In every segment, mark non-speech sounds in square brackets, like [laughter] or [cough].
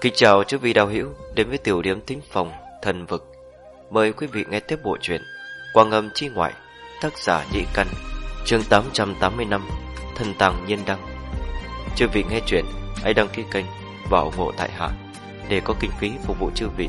Kính chào chư vị đạo hữu đến với tiểu điểm tính phòng thần vực. Mời quý vị nghe tiếp bộ truyện Quang âm chi ngoại, tác giả Nhị Căn, chương 885, Thần tàng nhiên đăng. Chư vị nghe truyện hãy đăng ký kênh và ủng hộ tại hạ để có kinh phí phục vụ chư vị.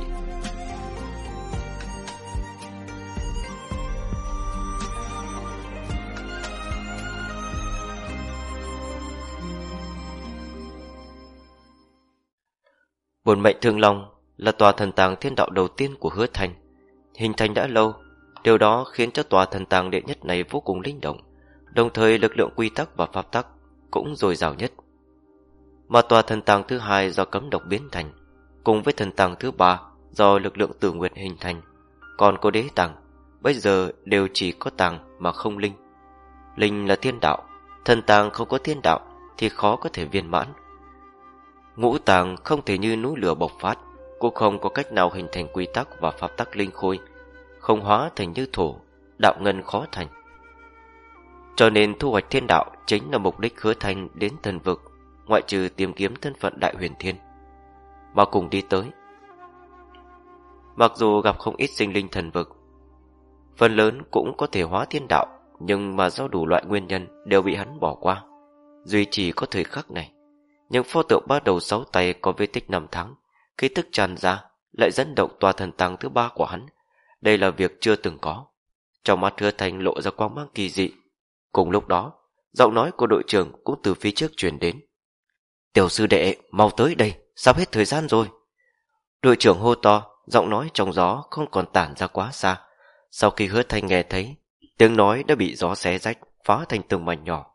Bồn mệnh Thương Long là tòa thần tàng thiên đạo đầu tiên của hứa thành. Hình thành đã lâu, điều đó khiến cho tòa thần tàng đệ nhất này vô cùng linh động, đồng thời lực lượng quy tắc và pháp tắc cũng dồi dào nhất. Mà tòa thần tàng thứ hai do cấm độc biến thành, cùng với thần tàng thứ ba do lực lượng tử nguyệt hình thành, còn có đế tàng, bây giờ đều chỉ có tàng mà không linh. Linh là thiên đạo, thần tàng không có thiên đạo thì khó có thể viên mãn. Ngũ tàng không thể như núi lửa bộc phát, cũng không có cách nào hình thành quy tắc và pháp tắc linh khôi, không hóa thành như thổ, đạo ngân khó thành. Cho nên thu hoạch thiên đạo chính là mục đích hứa thành đến thần vực, ngoại trừ tìm kiếm thân phận đại huyền thiên. Mà cùng đi tới. Mặc dù gặp không ít sinh linh thần vực, phần lớn cũng có thể hóa thiên đạo, nhưng mà do đủ loại nguyên nhân đều bị hắn bỏ qua. Duy chỉ có thời khắc này, nhưng pho tượng bắt đầu sáu tay có vết tích năm tháng, khí tức tràn ra, lại dẫn động tòa thần tăng thứ ba của hắn. Đây là việc chưa từng có. Trong mắt hứa thành lộ ra quang mang kỳ dị. Cùng lúc đó, giọng nói của đội trưởng cũng từ phía trước truyền đến. Tiểu sư đệ, mau tới đây, sắp hết thời gian rồi. Đội trưởng hô to, giọng nói trong gió không còn tản ra quá xa. Sau khi hứa thành nghe thấy, tiếng nói đã bị gió xé rách, phá thành từng mảnh nhỏ.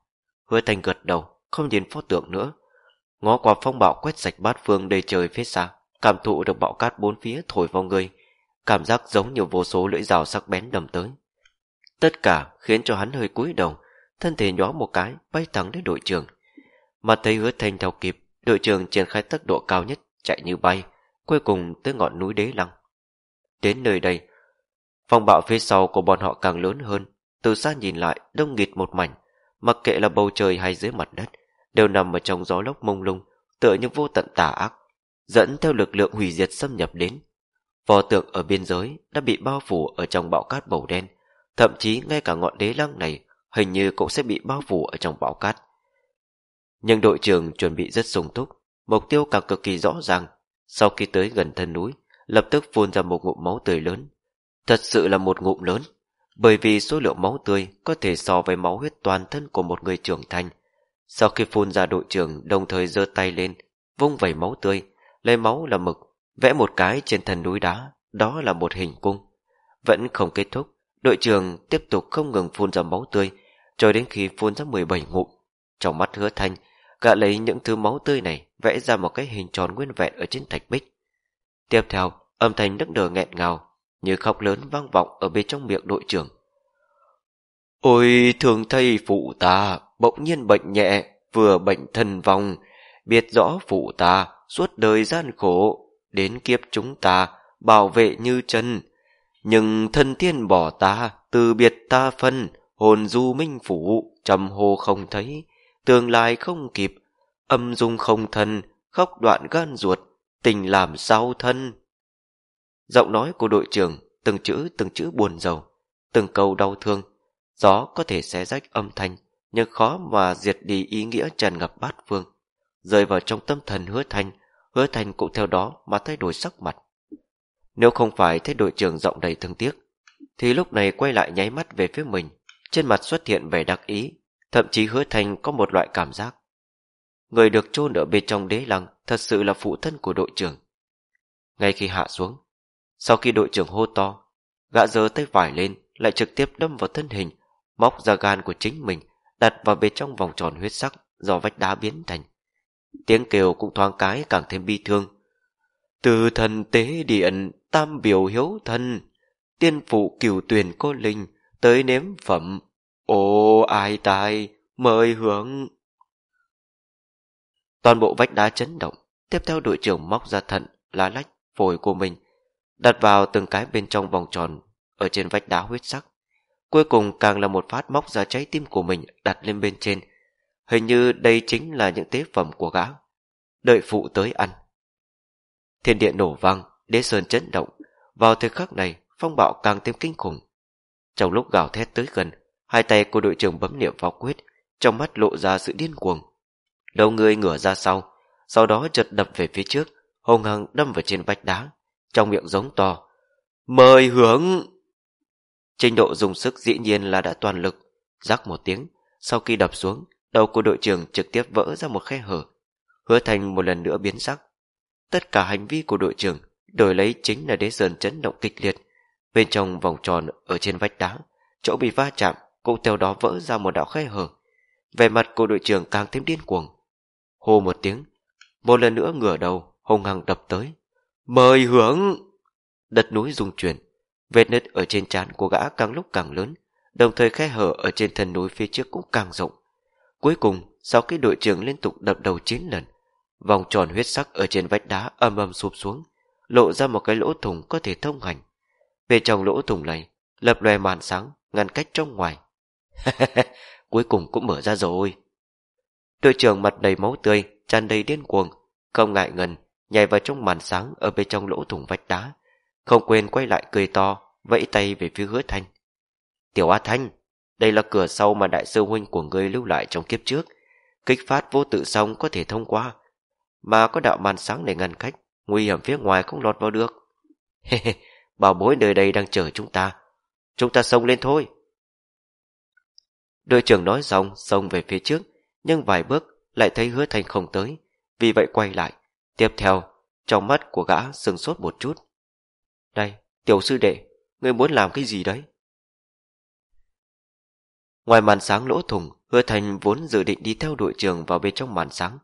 Hứa thành gật đầu, không nhìn pho tượng nữa, Ngó qua phong bạo quét sạch bát phương đầy trời phía xa, Cảm thụ được bão cát bốn phía thổi vào người, Cảm giác giống như vô số lưỡi rào sắc bén đầm tới. Tất cả khiến cho hắn hơi cúi đầu, Thân thể nhó một cái, Bay thẳng đến đội trưởng. Mà thấy hứa thanh theo kịp, Đội trưởng triển khai tốc độ cao nhất, Chạy như bay, Cuối cùng tới ngọn núi đế lăng. Đến nơi đây, Phong bạo phía sau của bọn họ càng lớn hơn, Từ xa nhìn lại, đông nghịt một mảnh, Mặc kệ là bầu trời hay dưới mặt đất đều nằm ở trong gió lốc mông lung, tựa như vô tận tà ác, dẫn theo lực lượng hủy diệt xâm nhập đến. Vò tượng ở biên giới đã bị bao phủ ở trong bão cát màu đen, thậm chí ngay cả ngọn đế lăng này hình như cũng sẽ bị bao phủ ở trong bão cát. Nhưng đội trưởng chuẩn bị rất sung túc, mục tiêu càng cực kỳ rõ ràng. Sau khi tới gần thân núi, lập tức phun ra một ngụm máu tươi lớn. Thật sự là một ngụm lớn, bởi vì số lượng máu tươi có thể so với máu huyết toàn thân của một người trưởng thành, sau khi phun ra đội trưởng đồng thời giơ tay lên, vung vẩy máu tươi, lấy máu là mực, vẽ một cái trên thần núi đá, đó là một hình cung. Vẫn không kết thúc, đội trưởng tiếp tục không ngừng phun ra máu tươi, cho đến khi phun ra 17 ngụm. Trong mắt hứa thanh, gã lấy những thứ máu tươi này vẽ ra một cái hình tròn nguyên vẹn ở trên thạch bích. Tiếp theo, âm thanh nức nở nghẹn ngào, như khóc lớn vang vọng ở bên trong miệng đội trưởng. Ôi thường thầy phụ ta, bỗng nhiên bệnh nhẹ, vừa bệnh thân vong, biết rõ phụ ta, suốt đời gian khổ, đến kiếp chúng ta, bảo vệ như chân. Nhưng thân thiên bỏ ta, từ biệt ta phân, hồn du minh phủ, trầm hồ không thấy, tương lai không kịp, âm dung không thân, khóc đoạn gan ruột, tình làm sao thân. Giọng nói của đội trưởng, từng chữ từng chữ buồn rầu, từng câu đau thương, gió có thể xé rách âm thanh, nhưng khó mà diệt đi ý nghĩa tràn ngập bát phương. Rơi vào trong tâm thần hứa thanh, hứa thanh cũng theo đó mà thay đổi sắc mặt. Nếu không phải thấy đội trưởng giọng đầy thương tiếc, thì lúc này quay lại nháy mắt về phía mình, trên mặt xuất hiện vẻ đặc ý, thậm chí hứa thanh có một loại cảm giác. Người được chôn ở bên trong đế lăng thật sự là phụ thân của đội trưởng. Ngay khi hạ xuống, sau khi đội trưởng hô to, gã giơ tay vải lên, lại trực tiếp đâm vào thân hình, móc ra gan của chính mình, đặt vào bên trong vòng tròn huyết sắc do vách đá biến thành. Tiếng kêu cũng thoáng cái càng thêm bi thương. Từ thần tế điện, tam biểu hiếu thân, tiên phụ cửu tuyển cô linh, tới nếm phẩm. Ô ai tai, mời hướng. Toàn bộ vách đá chấn động, tiếp theo đội trưởng móc ra thận, lá lách, phổi của mình, đặt vào từng cái bên trong vòng tròn ở trên vách đá huyết sắc. Cuối cùng càng là một phát móc ra trái tim của mình đặt lên bên trên. Hình như đây chính là những tế phẩm của gã. Đợi phụ tới ăn. Thiên địa nổ vang, đế sơn chấn động. Vào thời khắc này, phong bạo càng thêm kinh khủng. Trong lúc gào thét tới gần, hai tay của đội trưởng bấm niệm vào quyết, trong mắt lộ ra sự điên cuồng. Đầu người ngửa ra sau, sau đó chợt đập về phía trước, hùng hăng đâm vào trên vách đá, trong miệng giống to. Mời hướng! Trình độ dùng sức dĩ nhiên là đã toàn lực, rắc một tiếng, sau khi đập xuống, đầu của đội trưởng trực tiếp vỡ ra một khe hở. Hứa thành một lần nữa biến sắc. Tất cả hành vi của đội trưởng đổi lấy chính là đế sơn chấn động kịch liệt. Bên trong vòng tròn ở trên vách đá, chỗ bị va chạm cũng theo đó vỡ ra một đạo khe hở. Vẻ mặt của đội trưởng càng thêm điên cuồng. Hô một tiếng, một lần nữa ngửa đầu, hung hăng đập tới. Mời hướng! Đất núi rung chuyển, vết nứt ở trên trán của gã càng lúc càng lớn, đồng thời khe hở ở trên thân núi phía trước cũng càng rộng. Cuối cùng, sau khi đội trưởng liên tục đập đầu 9 lần, vòng tròn huyết sắc ở trên vách đá âm âm sụp xuống, lộ ra một cái lỗ thủng có thể thông hành. Bên trong lỗ thủng này, lập lòe màn sáng, ngăn cách trong ngoài. [laughs] Cuối cùng cũng mở ra rồi. Đội trưởng mặt đầy máu tươi, tràn đầy điên cuồng, không ngại ngần, nhảy vào trong màn sáng ở bên trong lỗ thủng vách đá, không quên quay lại cười to, vẫy tay về phía hứa thanh. Tiểu A Thanh, đây là cửa sau mà đại sư huynh của ngươi lưu lại trong kiếp trước. Kích phát vô tự xong có thể thông qua, mà có đạo màn sáng để ngăn cách, nguy hiểm phía ngoài không lọt vào được. [laughs] bảo bối nơi đây đang chờ chúng ta. Chúng ta xông lên thôi. Đội trưởng nói xong, xông về phía trước, nhưng vài bước lại thấy hứa thanh không tới, vì vậy quay lại. Tiếp theo, trong mắt của gã sừng sốt một chút. Đây, tiểu sư đệ, ngươi muốn làm cái gì đấy? Ngoài màn sáng lỗ thủng, hứa thành vốn dự định đi theo đội trưởng vào bên trong màn sáng.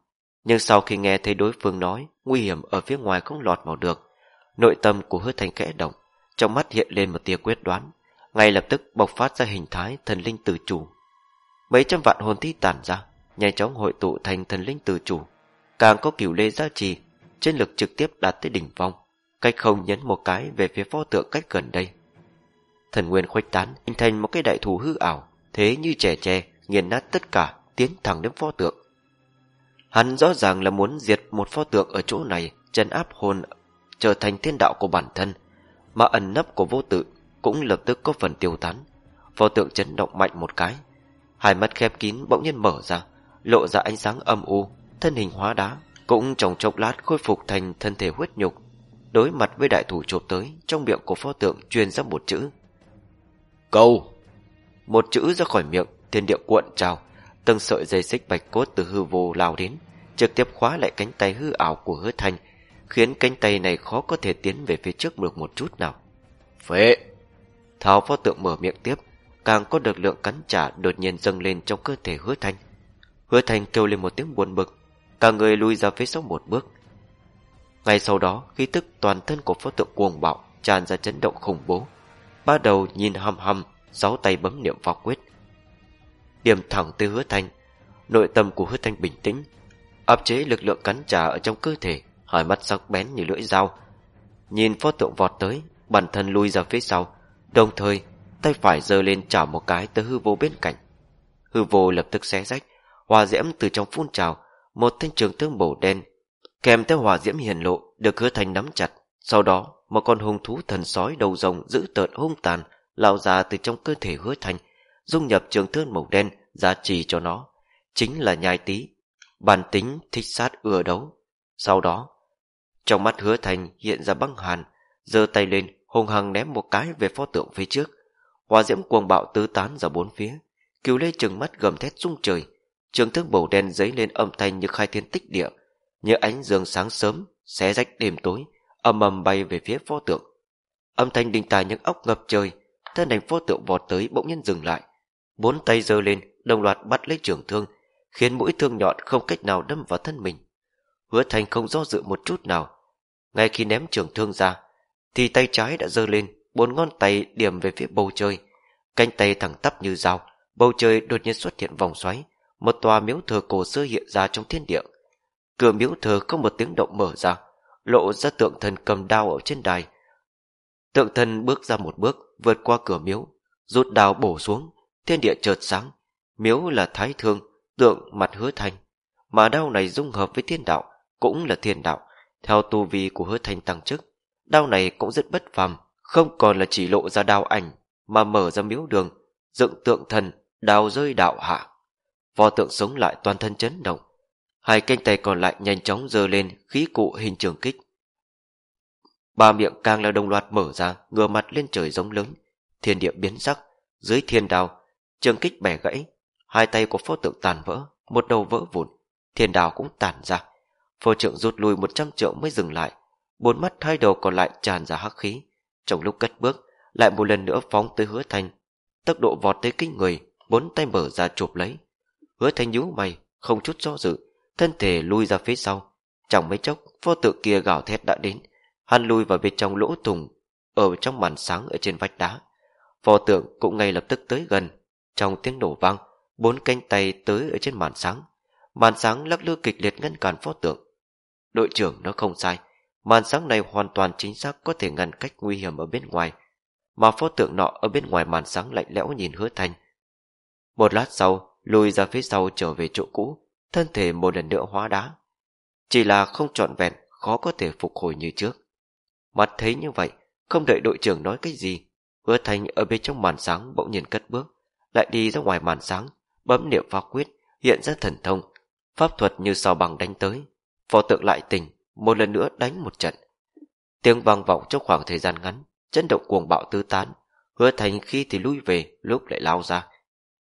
Nhưng sau khi nghe thấy đối phương nói nguy hiểm ở phía ngoài không lọt vào được, nội tâm của hứa thành kẽ động, trong mắt hiện lên một tia quyết đoán, ngay lập tức bộc phát ra hình thái thần linh tự chủ. Mấy trăm vạn hồn thi tản ra, nhanh chóng hội tụ thành thần linh tự chủ, càng có cửu lê gia trì, chiến lực trực tiếp đạt tới đỉnh phong, cách không nhấn một cái về phía pho tượng cách gần đây. Thần nguyên khuếch tán, hình thành một cái đại thù hư ảo, thế như trẻ tre, nghiền nát tất cả, tiến thẳng đến pho tượng. Hắn rõ ràng là muốn diệt một pho tượng ở chỗ này, chân áp hồn, trở thành thiên đạo của bản thân, mà ẩn nấp của vô tự cũng lập tức có phần tiêu tán. Pho tượng chấn động mạnh một cái, hai mắt khép kín bỗng nhiên mở ra, lộ ra ánh sáng âm u, thân hình hóa đá, cũng trong chốc lát khôi phục thành thân thể huyết nhục. Đối mặt với đại thủ chộp tới, trong miệng của pho tượng truyền ra một chữ. Câu! Một chữ ra khỏi miệng, thiên địa cuộn trào, từng sợi dây xích bạch cốt từ hư vô lao đến, trực tiếp khóa lại cánh tay hư ảo của hứa thanh, khiến cánh tay này khó có thể tiến về phía trước được một chút nào. Phệ! Tháo pho tượng mở miệng tiếp, càng có được lượng cắn trả đột nhiên dâng lên trong cơ thể hứa thanh. Hứa thanh kêu lên một tiếng buồn bực, cả người lùi ra phía sau một bước. Ngay sau đó, khí tức toàn thân của pho tượng cuồng bạo tràn ra chấn động khủng bố. Ba đầu nhìn hầm hầm sáu tay bấm niệm vào quyết. Điểm thẳng từ hứa thanh, nội tâm của hứa thanh bình tĩnh, áp chế lực lượng cắn trả ở trong cơ thể, hai mắt sắc bén như lưỡi dao. Nhìn pho tượng vọt tới, bản thân lui ra phía sau, đồng thời tay phải giơ lên chảo một cái tới hư vô bên cạnh. Hư vô lập tức xé rách, hòa diễm từ trong phun trào, một thanh trường thương bổ đen, kèm theo hỏa diễm hiền lộ được hứa thành nắm chặt. Sau đó, một con hung thú thần sói đầu rồng giữ tợn hung tàn lao ra từ trong cơ thể hứa thành, dung nhập trường thương màu đen giá trì cho nó, chính là nhai tí, bản tính thích sát ưa đấu. Sau đó, trong mắt hứa thành hiện ra băng hàn, giơ tay lên hung hăng ném một cái về pho tượng phía trước, Hòa diễm cuồng bạo tứ tán ra bốn phía. Kiều Lê trừng mắt gầm thét rung trời. Trường thương bầu đen dấy lên âm thanh như khai thiên tích địa. Như ánh dương sáng sớm, xé rách đêm tối, âm ầm bay về phía pho tượng. Âm thanh đình tài những ốc ngập trời, thân ảnh pho tượng vọt tới bỗng nhiên dừng lại. Bốn tay giơ lên, đồng loạt bắt lấy trường thương, khiến mũi thương nhọn không cách nào đâm vào thân mình. Hứa thành không do dự một chút nào. Ngay khi ném trường thương ra, thì tay trái đã giơ lên, bốn ngón tay điểm về phía bầu trời. Cánh tay thẳng tắp như dao, bầu trời đột nhiên xuất hiện vòng xoáy, một tòa miếu thờ cổ xưa hiện ra trong thiên địa. Cửa miếu thờ không một tiếng động mở ra, lộ ra tượng thần cầm đao ở trên đài. Tượng thần bước ra một bước, vượt qua cửa miếu, rút đao bổ xuống, thiên địa chợt sáng. Miếu là thái thương, tượng mặt hứa thành. Mà đao này dung hợp với thiên đạo, cũng là thiên đạo, theo tu vi của hứa thành tăng chức. Đao này cũng rất bất phàm, không còn là chỉ lộ ra đao ảnh, mà mở ra miếu đường, dựng tượng thần, đào rơi đạo hạ. Vò tượng sống lại toàn thân chấn động. Hai cánh tay còn lại nhanh chóng dơ lên khí cụ hình trường kích. Ba miệng càng là đồng loạt mở ra, ngửa mặt lên trời giống lớn. Thiên địa biến sắc, dưới thiên đào, trường kích bẻ gãy, hai tay của pho tượng tàn vỡ, một đầu vỡ vụn, thiên đào cũng tàn ra. Pho trượng rút lui một trăm trượng mới dừng lại, bốn mắt hai đầu còn lại tràn ra hắc khí. Trong lúc cất bước, lại một lần nữa phóng tới hứa thanh. Tốc độ vọt tới kinh người, bốn tay mở ra chụp lấy. Hứa thanh nhíu mày, không chút do dự, thân thể lui ra phía sau. Chẳng mấy chốc, pho tượng kia gào thét đã đến. Hắn lui vào bên trong lỗ thùng, ở trong màn sáng ở trên vách đá. Pho tượng cũng ngay lập tức tới gần. Trong tiếng nổ vang, bốn cánh tay tới ở trên màn sáng. Màn sáng lắc lư kịch liệt ngăn cản pho tượng. Đội trưởng nó không sai. Màn sáng này hoàn toàn chính xác có thể ngăn cách nguy hiểm ở bên ngoài. Mà pho tượng nọ ở bên ngoài màn sáng lạnh lẽo nhìn hứa thành. Một lát sau, lùi ra phía sau trở về chỗ cũ, thân thể một lần nữa hóa đá. Chỉ là không trọn vẹn, khó có thể phục hồi như trước. Mặt thấy như vậy, không đợi đội trưởng nói cái gì, hứa Thành ở bên trong màn sáng bỗng nhiên cất bước, lại đi ra ngoài màn sáng, bấm niệm pháp quyết, hiện ra thần thông, pháp thuật như sao bằng đánh tới. Phò tượng lại tình, một lần nữa đánh một trận. Tiếng vang vọng trong khoảng thời gian ngắn, chấn động cuồng bạo tứ tán, hứa thành khi thì lui về, lúc lại lao ra.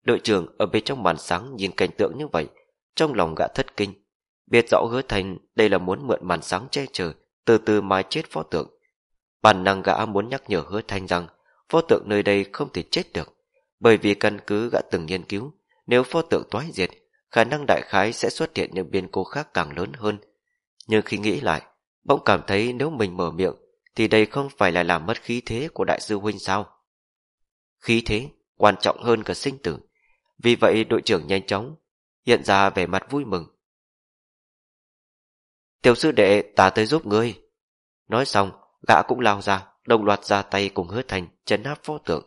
Đội trưởng ở bên trong màn sáng nhìn cảnh tượng như vậy, trong lòng gã thất kinh. Biết rõ hứa thành đây là muốn mượn màn sáng che chở, từ từ mai chết phó tượng. Bản năng gã muốn nhắc nhở hứa thành rằng phó tượng nơi đây không thể chết được, bởi vì căn cứ gã từng nghiên cứu, nếu phó tượng toái diệt, khả năng đại khái sẽ xuất hiện những biến cố khác càng lớn hơn. Nhưng khi nghĩ lại, bỗng cảm thấy nếu mình mở miệng, thì đây không phải là làm mất khí thế của đại sư huynh sao? Khí thế quan trọng hơn cả sinh tử. Vì vậy đội trưởng nhanh chóng hiện ra vẻ mặt vui mừng. Tiểu sư đệ ta tới giúp ngươi. Nói xong, gã cũng lao ra, đồng loạt ra tay cùng hứa thành chấn áp pho tượng.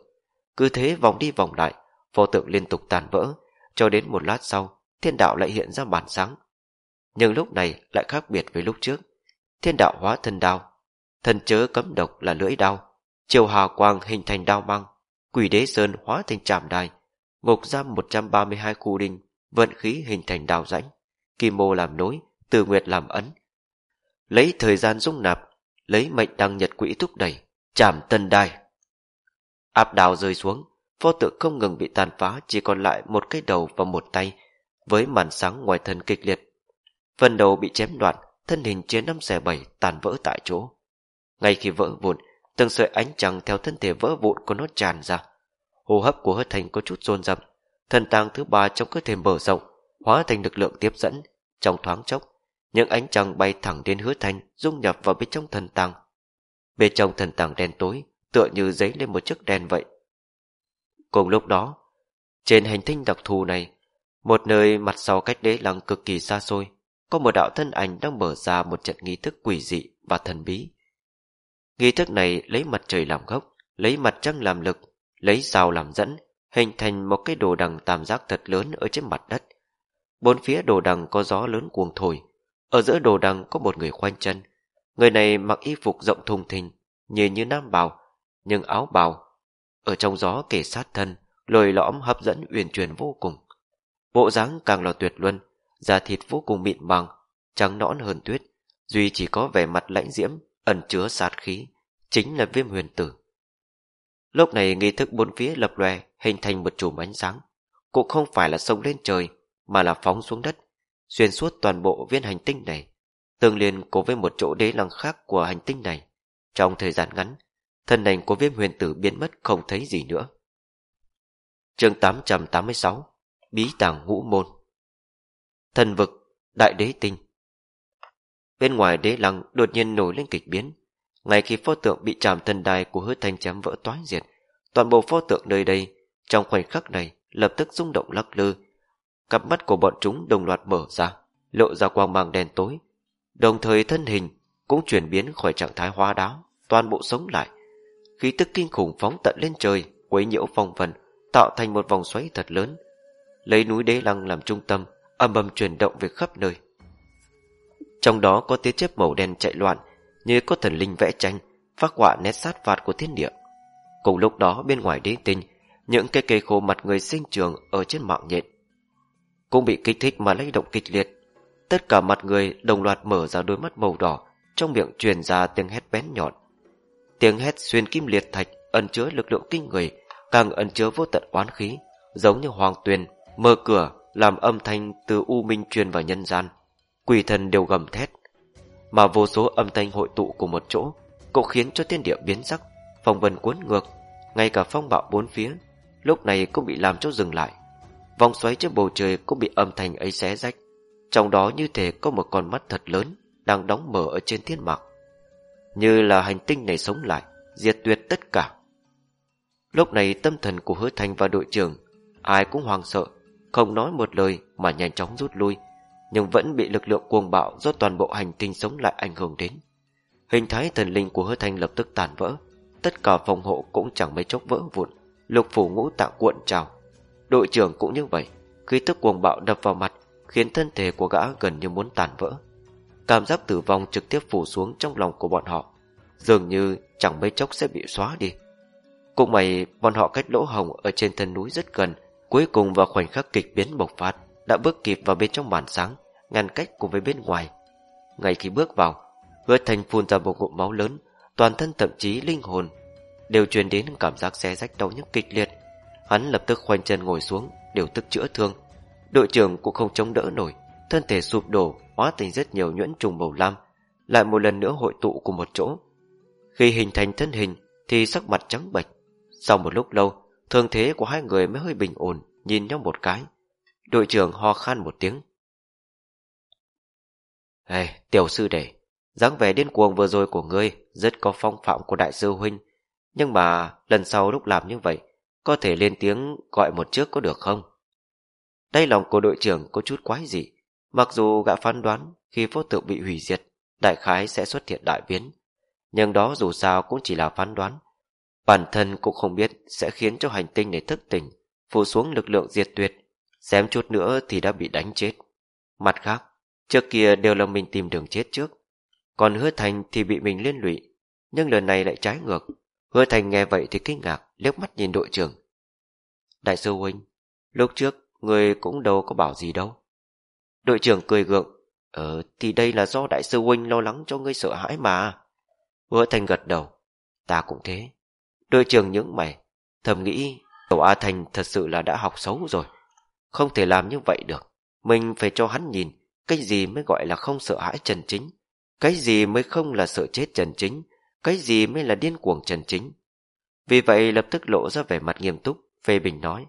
Cứ thế vòng đi vòng lại, pho tượng liên tục tàn vỡ, cho đến một lát sau, thiên đạo lại hiện ra bản sáng. Nhưng lúc này lại khác biệt với lúc trước. Thiên đạo hóa thân đao, thần chớ cấm độc là lưỡi đao, chiều hà quang hình thành đao măng, quỷ đế sơn hóa thành trạm đài, ngục giam 132 khu đinh, vận khí hình thành đào rãnh, kim mô làm nối, từ nguyệt làm ấn. Lấy thời gian dung nạp, lấy mệnh đăng nhật quỹ thúc đẩy, chạm tân đai. Áp đào rơi xuống, pho tượng không ngừng bị tàn phá chỉ còn lại một cái đầu và một tay, với màn sáng ngoài thân kịch liệt. Phần đầu bị chém đoạn, thân hình chia năm xẻ bảy tàn vỡ tại chỗ. Ngay khi vỡ vụn, từng sợi ánh trăng theo thân thể vỡ vụn của nó tràn ra. Hô hấp của hứa thành có chút rôn rập, thần tàng thứ ba trong cơ thể mở rộng, hóa thành lực lượng tiếp dẫn. Trong thoáng chốc, những ánh trăng bay thẳng đến hứa thành, dung nhập vào bên trong thần tàng. Bên trong thần tàng đen tối, tựa như giấy lên một chiếc đèn vậy. Cùng lúc đó, trên hành tinh đặc thù này, một nơi mặt sau cách đế lăng cực kỳ xa xôi, có một đạo thân ảnh đang mở ra một trận nghi thức quỷ dị và thần bí. Nghi thức này lấy mặt trời làm gốc, lấy mặt trăng làm lực, lấy sao làm dẫn, hình thành một cái đồ đằng tam giác thật lớn ở trên mặt đất. Bốn phía đồ đằng có gió lớn cuồng thổi, ở giữa đồ đằng có một người khoanh chân. Người này mặc y phục rộng thùng thình, nhìn như nam bào, nhưng áo bào. Ở trong gió kể sát thân, lồi lõm hấp dẫn uyển chuyển vô cùng. Bộ dáng càng là tuyệt luân, da thịt vô cùng mịn màng, trắng nõn hơn tuyết, duy chỉ có vẻ mặt lãnh diễm, ẩn chứa sát khí, chính là viêm huyền tử. Lúc này nghi thức bốn phía lập lòe hình thành một chùm ánh sáng, cũng không phải là sông lên trời, mà là phóng xuống đất, xuyên suốt toàn bộ viên hành tinh này, tương liên cùng với một chỗ đế lăng khác của hành tinh này. Trong thời gian ngắn, thân ảnh của viêm huyền tử biến mất không thấy gì nữa. chương 886 Bí tàng ngũ môn Thần vực, đại đế tinh Bên ngoài đế lăng đột nhiên nổi lên kịch biến. Ngay khi pho tượng bị chạm thần đài của hứa thanh chém vỡ toái diệt, toàn bộ pho tượng nơi đây, trong khoảnh khắc này, lập tức rung động lắc lư. Cặp mắt của bọn chúng đồng loạt mở ra, lộ ra quang mang đen tối. Đồng thời thân hình cũng chuyển biến khỏi trạng thái hoa đáo, toàn bộ sống lại. Khí tức kinh khủng phóng tận lên trời, quấy nhiễu phong vân, tạo thành một vòng xoáy thật lớn. Lấy núi đế lăng làm trung tâm, âm âm chuyển động về khắp nơi. Trong đó có tia chớp màu đen chạy loạn như có thần linh vẽ tranh Phát họa nét sát phạt của thiên địa. Cùng lúc đó, bên ngoài đế tinh, Những cây cây khô mặt người sinh trường Ở trên mạng nhện Cũng bị kích thích mà lay động kịch liệt. Tất cả mặt người đồng loạt mở ra đôi mắt màu đỏ, Trong miệng truyền ra tiếng hét bén nhọn. Tiếng hét xuyên kim liệt thạch Ẩn chứa lực lượng kinh người, Càng ẩn chứa vô tận oán khí, Giống như hoàng tuyền Mở cửa làm âm thanh từ u minh truyền vào nhân gian. Quỷ thần đều gầm thét. Mà vô số âm thanh hội tụ của một chỗ, Cũng khiến cho thiên địa biến sắc, Phong vân cuốn ngược, Ngay cả phong bạo bốn phía, Lúc này cũng bị làm cho dừng lại. Vòng xoáy trên bầu trời cũng bị âm thanh ấy xé rách, Trong đó như thể có một con mắt thật lớn Đang đóng mở ở trên thiên mạc, Như là hành tinh này sống lại, Diệt tuyệt tất cả. Lúc này tâm thần của hứa thành và đội trưởng, Ai cũng hoang sợ, Không nói một lời mà nhanh chóng rút lui. Nhưng vẫn bị lực lượng cuồng bạo Do toàn bộ hành tinh sống lại ảnh hưởng đến. Hình thái thần linh của hứa thanh lập tức tàn vỡ, Tất cả phòng hộ cũng chẳng mấy chốc vỡ vụn. Lục phủ ngũ tạng cuộn trào. Đội trưởng cũng như vậy Khi tức cuồng bạo đập vào mặt, Khiến thân thể của gã gần như muốn tàn vỡ. Cảm giác tử vong trực tiếp phủ xuống trong lòng của bọn họ, Dường như chẳng mấy chốc sẽ bị xóa đi. Cũng mày bọn họ cách lỗ hồng Ở trên thân núi rất gần, Cuối cùng vào khoảnh khắc kịch biến bộc phát, Đã bước kịp vào bên trong màn sáng. Ngăn cách cùng với bên ngoài. Ngay khi bước vào Hứa thành phun ra một ngụm máu lớn, Toàn thân thậm chí linh hồn Đều truyền đến cảm giác xé rách đau nhức kịch liệt. Hắn lập tức khoanh chân ngồi xuống, Điều tức chữa thương. Đội trưởng cũng không chống đỡ nổi, Thân thể sụp đổ, hóa thành rất nhiều nhuyễn trùng màu lam, Lại một lần nữa hội tụ cùng một chỗ. Khi hình thành thân hình Thì sắc mặt trắng bệch. Sau một lúc lâu, Thương thế của hai người mới hơi bình ổn, Nhìn nhau một cái. Đội trưởng ho khan một tiếng. Hey, tiểu sư đệ dáng vẻ điên cuồng vừa rồi của ngươi Rất có phong phạm của đại sư huynh. Nhưng mà lần sau lúc làm như vậy Có thể lên tiếng gọi một trước có được không? Đây lòng của đội trưởng có chút quái dị. Mặc dù gã phán đoán Khi vô tượng bị hủy diệt Đại khái sẽ xuất hiện đại biến. Nhưng đó dù sao cũng chỉ là phán đoán. Bản thân cũng không biết sẽ khiến cho hành tinh này thức tỉnh, phủ xuống lực lượng diệt tuyệt, xem chút nữa thì đã bị đánh chết. Mặt khác, trước kia đều là mình tìm đường chết trước, còn hứa thành thì bị mình liên lụy, nhưng lần này lại trái ngược. Hứa thành nghe vậy thì kinh ngạc, liếc mắt nhìn đội trưởng. Đại sư huynh, lúc trước người cũng đâu có bảo gì đâu. Đội trưởng cười gượng, ờ thì đây là do đại sư huynh lo lắng cho ngươi sợ hãi mà. Hứa thành gật đầu, ta cũng thế. Đội trưởng những mày Thầm nghĩ Cậu A Thành thật sự là đã học xấu rồi Không thể làm như vậy được Mình phải cho hắn nhìn cái gì mới gọi là không sợ hãi trần chính? Cái gì mới không là sợ chết trần chính? Cái gì mới là điên cuồng trần chính? Vì vậy lập tức lộ ra vẻ mặt nghiêm túc Phê bình nói.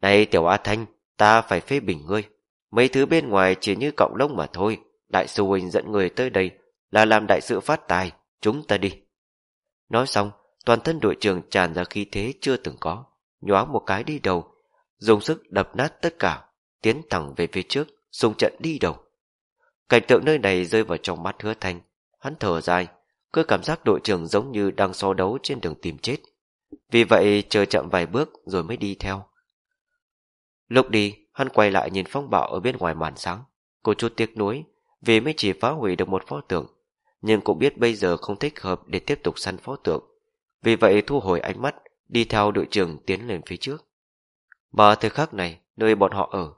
Này tiểu A Thanh Ta phải phê bình ngươi. Mấy thứ bên ngoài chỉ như cọng lông mà thôi. Đại sư huynh dẫn người tới đây Là làm đại sự phát tài. Chúng ta đi. Nói xong Toàn thân đội trưởng tràn ra khí thế chưa từng có, nhoáng một cái đi đầu, dùng sức đập nát tất cả, tiến thẳng về phía trước, xung trận đi đầu. Cảnh tượng nơi này rơi vào trong mắt hứa thanh, hắn thở dài, cứ cảm giác đội trưởng giống như đang so đấu trên đường tìm chết. Vì vậy chờ chậm vài bước rồi mới đi theo. Lúc đi, hắn quay lại nhìn phong bạo ở bên ngoài màn sáng, cô chút tiếc nuối vì mới chỉ phá hủy được một pho tượng, nhưng cũng biết bây giờ không thích hợp để tiếp tục săn pho tượng. Vì vậy thu hồi ánh mắt, đi theo đội trưởng tiến lên phía trước. Mà thời khắc này, nơi bọn họ ở,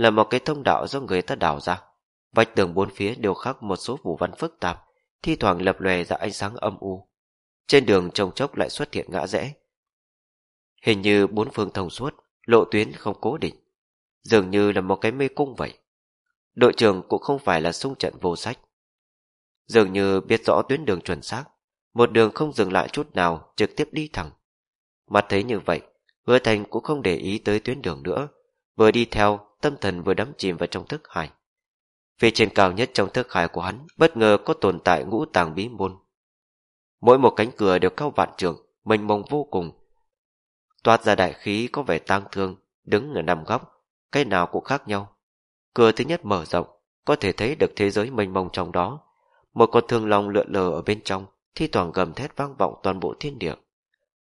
là một cái thông đạo do người ta đào ra. Vách tường bốn phía đều khắc một số vũ văn phức tạp, thi thoảng lập lòe ra ánh sáng âm u. Trên đường trông chốc lại xuất hiện ngã rẽ. Hình như bốn phương thông suốt, lộ tuyến không cố định. Dường như là một cái mê cung vậy. Đội trưởng cũng không phải là sung trận vô sách. Dường như biết rõ tuyến đường chuẩn xác, một đường không dừng lại chút nào trực tiếp đi thẳng Mặt thấy như vậy Hứa thành cũng không để ý tới tuyến đường nữa Vừa đi theo Tâm thần vừa đắm chìm vào trong thức hải. Phía trên cao nhất trong thức hải của hắn Bất ngờ có tồn tại ngũ tàng bí môn. Mỗi một cánh cửa đều cao vạn trường Mênh mông vô cùng. Toát ra đại khí có vẻ tang thương Đứng ở nằm góc Cái nào cũng khác nhau. Cửa thứ nhất mở rộng Có thể thấy được thế giới mênh mông trong đó. Một con thương long lượn lờ ở bên trong thi thoảng gầm thét vang vọng toàn bộ thiên địa.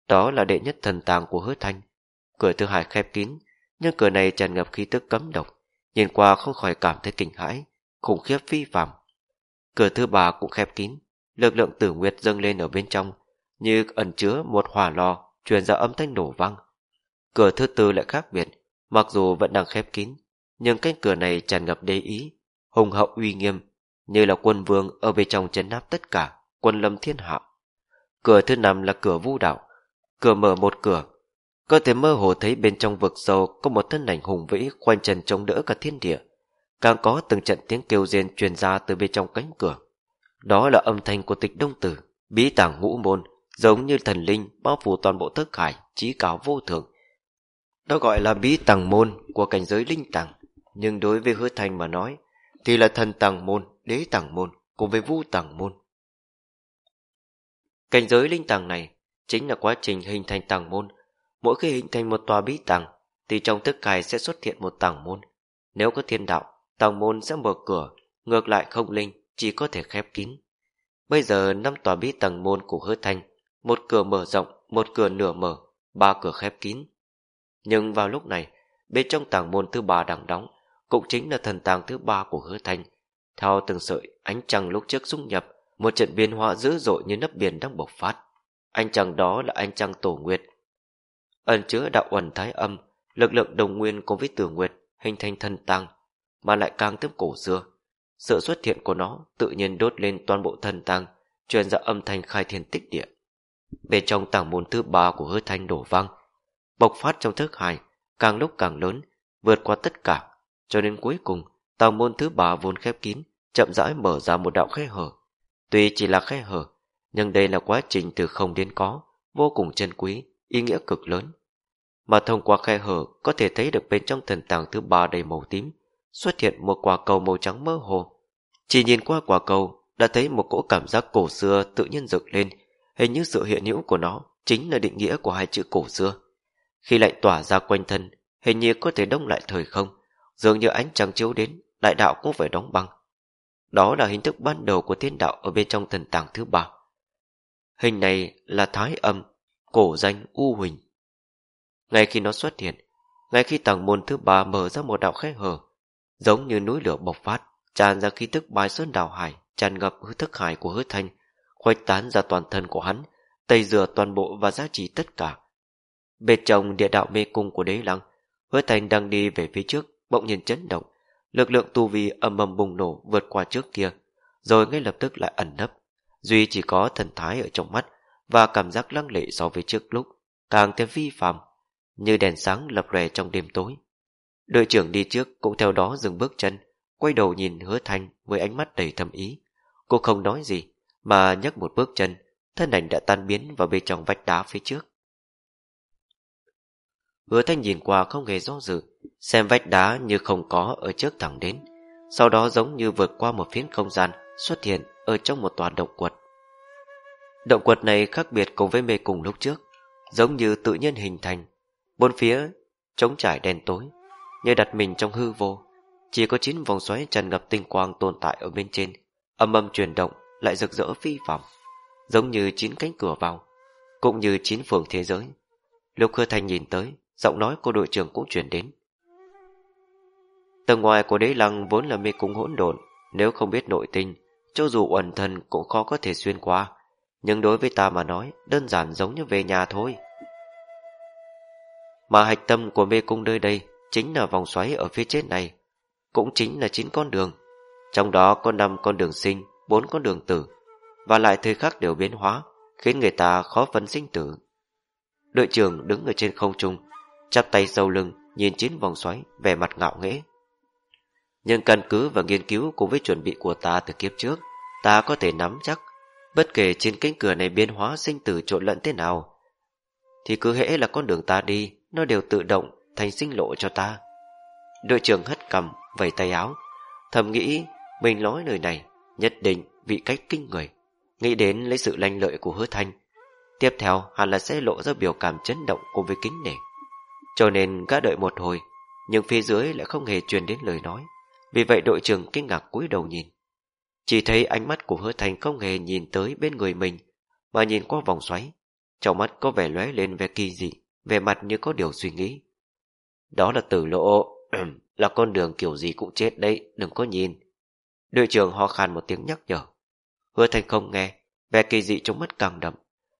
Đó là đệ nhất thần tàng của hứa thanh. Cửa thứ hai khép kín, nhưng cửa này tràn ngập khí tức cấm độc, nhìn qua không khỏi cảm thấy kinh hãi, khủng khiếp phi phàm. Cửa thứ ba cũng khép kín, lực lượng tử nguyệt dâng lên ở bên trong, như ẩn chứa một hỏa lò truyền ra âm thanh nổ vang. Cửa thứ tư lại khác biệt, mặc dù vẫn đang khép kín, nhưng cánh cửa này tràn ngập đế ý, hùng hậu uy nghiêm, như là quân vương ở bên trong chấn áp tất cả, quân lâm thiên hạ. Cửa thứ năm là cửa vu đạo, cửa mở một cửa, có thể mơ hồ thấy bên trong vực sâu có một thân ảnh hùng vĩ khoanh chân chống đỡ cả thiên địa, càng có từng trận tiếng kêu rên truyền ra từ bên trong cánh cửa. Đó là âm thanh của tịch đông tử, bí tàng ngũ môn, giống như thần linh bao phủ toàn bộ thức hải, trí cao vô thường. Đó gọi là bí tàng môn của cảnh giới linh tàng, nhưng đối với hứa thành mà nói, thì là thần tàng môn, đế tàng môn, cùng với vu tàng môn. Cảnh giới linh tàng này chính là quá trình hình thành tàng môn. Mỗi khi hình thành một tòa bí tàng, thì trong thức cài sẽ xuất hiện một tàng môn. Nếu có thiên đạo, tàng môn sẽ mở cửa, ngược lại không linh, chỉ có thể khép kín. Bây giờ năm tòa bí tàng môn của hứa thanh một cửa mở rộng, một cửa nửa mở, ba cửa khép kín. Nhưng vào lúc này, bên trong tàng môn thứ ba đang đóng, cũng chính là thần tàng thứ ba của hứa thanh. Theo từng sợi ánh trăng lúc trước xung nhập, một trận biến hóa dữ dội như nắp biển đang bộc phát. Ánh trăng đó là ánh trăng tổ nguyệt. Ẩn chứa đạo ẩn thái âm, lực lượng đồng nguyên cùng với tử nguyệt hình thành thân tăng, mà lại càng tiếp cổ xưa. Sự xuất hiện của nó tự nhiên đốt lên toàn bộ thân tăng, truyền ra âm thanh khai thiên tích địa. Bên trong tảng môn thứ ba của hứa thanh đổ vang, bộc phát trong thức hải, càng lúc càng lớn, vượt qua tất cả, cho đến cuối cùng, tảng môn thứ ba vốn khép kín, chậm rãi mở ra một đạo khe hở. Tuy chỉ là khe hở, nhưng đây là quá trình từ không đến có, vô cùng chân quý, ý nghĩa cực lớn. Mà thông qua khe hở có thể thấy được bên trong thần tàng thứ ba đầy màu tím, xuất hiện một quả cầu màu trắng mơ hồ. Chỉ nhìn qua quả cầu, đã thấy một cỗ cảm giác cổ xưa tự nhiên dựng lên, Hình như sự hiện hữu của nó chính là định nghĩa của hai chữ cổ xưa. Khi lạnh tỏa ra quanh thân, hình như có thể đông lại thời không, dường như ánh trăng chiếu đến, đại đạo cũng phải đóng băng. Đó là hình thức ban đầu của thiên đạo ở bên trong thần tàng thứ ba. Hình này là thái âm, cổ danh U Huỳnh. Ngay khi nó xuất hiện, ngay khi tầng môn thứ ba mở ra một đạo khe hở, giống như núi lửa bộc phát, tràn ra khí tức bài sơn đào hải, tràn ngập hư thức hải của hứa thanh, khuếch tán ra toàn thân của hắn, tẩy rửa toàn bộ và giá trị tất cả. Bên trong địa đạo mê cung của đế lăng, hứa thanh đang đi về phía trước, bỗng nhiên chấn động, lực lượng tu vi âm ầm bùng nổ vượt qua trước kia, rồi ngay lập tức lại ẩn nấp. Duy chỉ có thần thái ở trong mắt và cảm giác lăng lệ so với trước lúc, càng thêm vi phạm, như đèn sáng lập lòe trong đêm tối. Đội trưởng đi trước cũng theo đó dừng bước chân, quay đầu nhìn hứa thanh với ánh mắt đầy thâm ý. Cô không nói gì, mà nhấc một bước chân, thân ảnh đã tan biến vào bên trong vách đá phía trước. Hứa thanh nhìn qua không hề do dự, xem vách đá như không có ở trước thẳng đến, sau đó giống như vượt qua một phiến không gian xuất hiện ở trong một tòa động quật. Động quật này khác biệt cùng với mê cùng lúc trước, giống như tự nhiên hình thành, bốn phía trống trải đen tối, như đặt mình trong hư vô, chỉ có chín vòng xoáy tràn ngập tinh quang tồn tại ở bên trên, âm âm chuyển động lại rực rỡ phi phỏng, giống như chín cánh cửa vào, cũng như chín phường thế giới. Lục Khơ Thanh nhìn tới, giọng nói của đội trưởng cũng chuyển đến. Tầng ngoài của đế lăng vốn là mê cung hỗn độn, nếu không biết nội tình, cho dù ẩn thần cũng khó có thể xuyên qua, nhưng đối với ta mà nói, đơn giản giống như về nhà thôi. Mà hạch tâm của mê cung nơi đây chính là vòng xoáy ở phía trên này, cũng chính là chín con đường, trong đó có năm con đường sinh, bốn con đường tử, và lại thời khắc đều biến hóa, khiến người ta khó phân sinh tử. Đội trưởng đứng ở trên không trung, chắp tay sau lưng, nhìn chín vòng xoáy, vẻ mặt ngạo nghễ. Nhưng căn cứ và nghiên cứu cùng với chuẩn bị của ta từ kiếp trước, ta có thể nắm chắc, bất kể trên cánh cửa này biến hóa sinh tử trộn lẫn thế nào, thì cứ hễ là con đường ta đi, nó đều tự động thành sinh lộ cho ta. Đội trưởng hất cầm, vẩy tay áo, thầm nghĩ mình nói lời này nhất định vị cách kinh người, nghĩ đến lấy sự lanh lợi của hứa thanh. Tiếp theo hẳn là sẽ lộ ra biểu cảm chấn động cùng với kính nể. Cho nên gã đợi một hồi, nhưng phía dưới lại không hề truyền đến lời nói. Vì vậy đội trưởng kinh ngạc cúi đầu nhìn. Chỉ thấy ánh mắt của hứa Thành không hề nhìn tới bên người mình, mà nhìn qua vòng xoáy. Trong mắt có vẻ lóe lên vẻ kỳ dị, vẻ mặt như có điều suy nghĩ. Đó là tử lộ, [clears throat] là con đường kiểu gì cũng chết đấy, đừng có nhìn. Đội trưởng ho khan một tiếng nhắc nhở. Hứa thành không nghe, vẻ kỳ dị trong mắt càng đậm.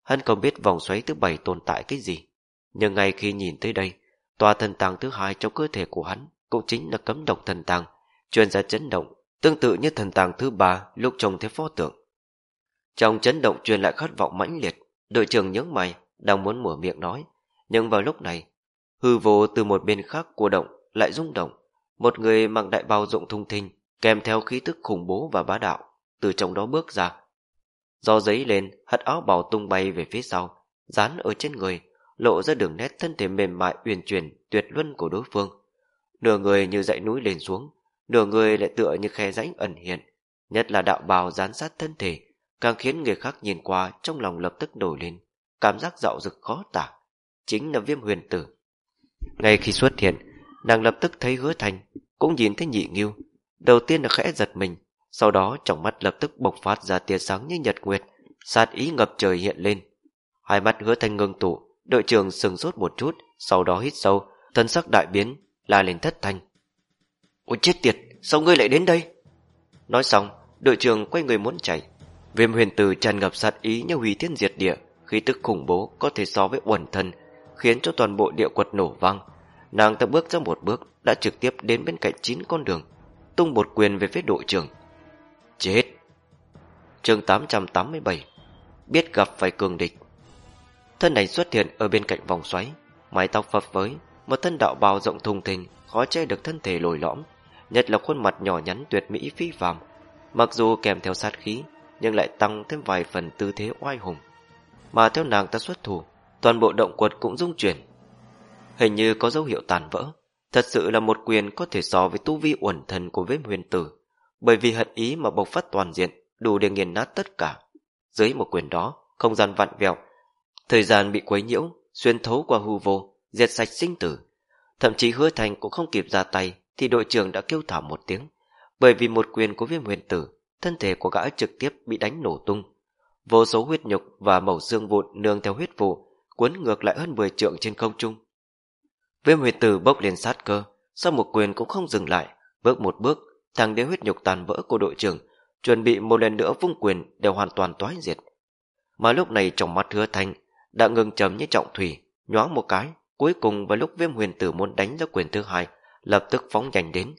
Hắn không biết vòng xoáy thứ bảy tồn tại cái gì. Nhưng ngay khi nhìn tới đây, tòa thần tàng thứ hai trong cơ thể của hắn cũng chính là cấm độc thần tàng, truyền ra chấn động, tương tự như thần tàng thứ ba lúc trông thấy pho tượng. Trong chấn động truyền lại khát vọng mãnh liệt, đội trưởng nhớ mày, đang muốn mở miệng nói. Nhưng vào lúc này, hư vô từ một bên khác của động lại rung động. Một người mặc đại bào rộng thung thinh, kèm theo khí tức khủng bố và bá đạo, từ trong đó bước ra. Do giấy lên, hất áo bào tung bay về phía sau, dán ở trên người, lộ ra đường nét thân thể mềm mại uyển chuyển, tuyệt luân của đối phương. Nửa người như dãy núi lên xuống, nửa người lại tựa như khe rãnh ẩn hiện, nhất là đạo bào dán sát thân thể, càng khiến người khác nhìn qua trong lòng lập tức nổi lên, cảm giác dạo dực khó tả. Chính là viêm huyền tử. Ngay khi xuất hiện, nàng lập tức thấy hứa thành, cũng nhìn thấy nhị nghiêu. Đầu tiên là khẽ giật mình, sau đó trong mắt lập tức bộc phát ra tia sáng như nhật nguyệt, sát ý ngập trời hiện lên. Hai mắt hứa thành ngưng tụ, đội trưởng sừng sốt một chút, sau đó hít sâu, thân sắc đại biến, la lên thất thanh. Ôi chết tiệt, sao ngươi lại đến đây? Nói xong, đội trưởng quay người muốn chạy. Viêm huyền tử tràn ngập sát ý như hủy thiên diệt địa, khí tức khủng bố có thể so với uẩn thân, khiến cho toàn bộ địa quật nổ vang. Nàng ta bước ra một bước, đã trực tiếp đến bên cạnh chín con đường, tung một quyền về phía đội trưởng. Chết! chương 887 Biết gặp phải cường địch Thân này xuất hiện ở bên cạnh vòng xoáy, mái tóc phập với, một thân đạo bào rộng thùng thình, khó che được thân thể lồi lõm, nhất là khuôn mặt nhỏ nhắn tuyệt mỹ phi phàm. Mặc dù kèm theo sát khí, nhưng lại tăng thêm vài phần tư thế oai hùng. Mà theo nàng ta xuất thủ, toàn bộ động quật cũng rung chuyển. Hình như có dấu hiệu tàn vỡ. Thật sự là một quyền có thể so với tu vi uẩn thần của vết huyền tử, bởi vì hận ý mà bộc phát toàn diện, đủ để nghiền nát tất cả. Dưới một quyền đó, không gian vặn vẹo, thời gian bị quấy nhiễu, xuyên thấu qua hư vô, diệt sạch sinh tử. Thậm chí hứa thành cũng không kịp ra tay, thì đội trưởng đã kêu thảm một tiếng, bởi vì một quyền của viêm huyền tử, thân thể của gã trực tiếp bị đánh nổ tung. Vô số huyết nhục và mẩu xương vụn nương theo huyết vụ, cuốn ngược lại hơn 10 trượng trên không trung. Viêm huyền tử bốc lên sát cơ, sau một quyền cũng không dừng lại, bước một bước, thẳng đến huyết nhục tàn vỡ của đội trưởng, chuẩn bị một lần nữa vung quyền đều hoàn toàn toái diệt. Mà lúc này trong mắt hứa thanh đã ngừng chấm như trọng thủy, nhoáng một cái, cuối cùng vào lúc viêm huyền tử muốn đánh ra quyền thứ hai, lập tức phóng nhanh đến.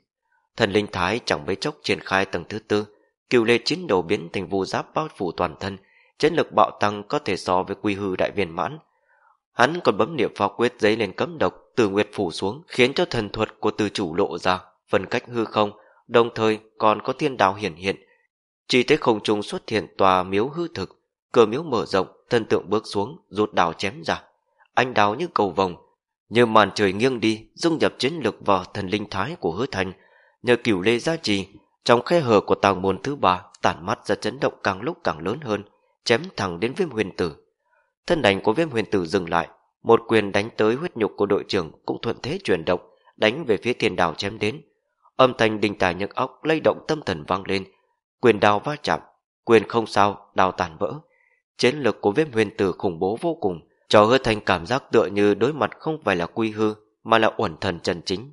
Thần linh thái chẳng mấy chốc triển khai tầng thứ tư, cựu lê chín đầu biến thành vu giáp bao phủ toàn thân, chiến lực bạo tăng có thể so với quy hư đại viên mãn, Hắn còn bấm niệm pháo quyết giấy lên cấm độc từ nguyệt phủ xuống khiến cho thần thuật của từ chủ lộ ra, phân cách hư không, đồng thời còn có thiên đạo hiển hiện. Chỉ thấy không trung xuất hiện tòa miếu hư thực, cửa miếu mở rộng, thân tượng bước xuống, rút đào chém ra. Anh đào như cầu vồng, như màn trời nghiêng đi, dung nhập chiến lực vào thần linh thái của hứa thành, nhờ cửu lê gia trì, trong khe hở của tàng môn thứ ba tản mắt ra chấn động càng lúc càng lớn hơn, chém thẳng đến viêm huyền tử. Thân đánh của viêm huyền tử dừng lại, một quyền đánh tới huyết nhục của đội trưởng cũng thuận thế chuyển động, đánh về phía thiên đảo chém đến. Âm thanh đình tài nhức óc lay động tâm thần vang lên, quyền đào va chạm, quyền không sao, đào tàn vỡ. Chiến lực của viêm huyền tử khủng bố vô cùng, cho hứa thành cảm giác tựa như đối mặt không phải là quy hư, mà là uẩn thần chân chính.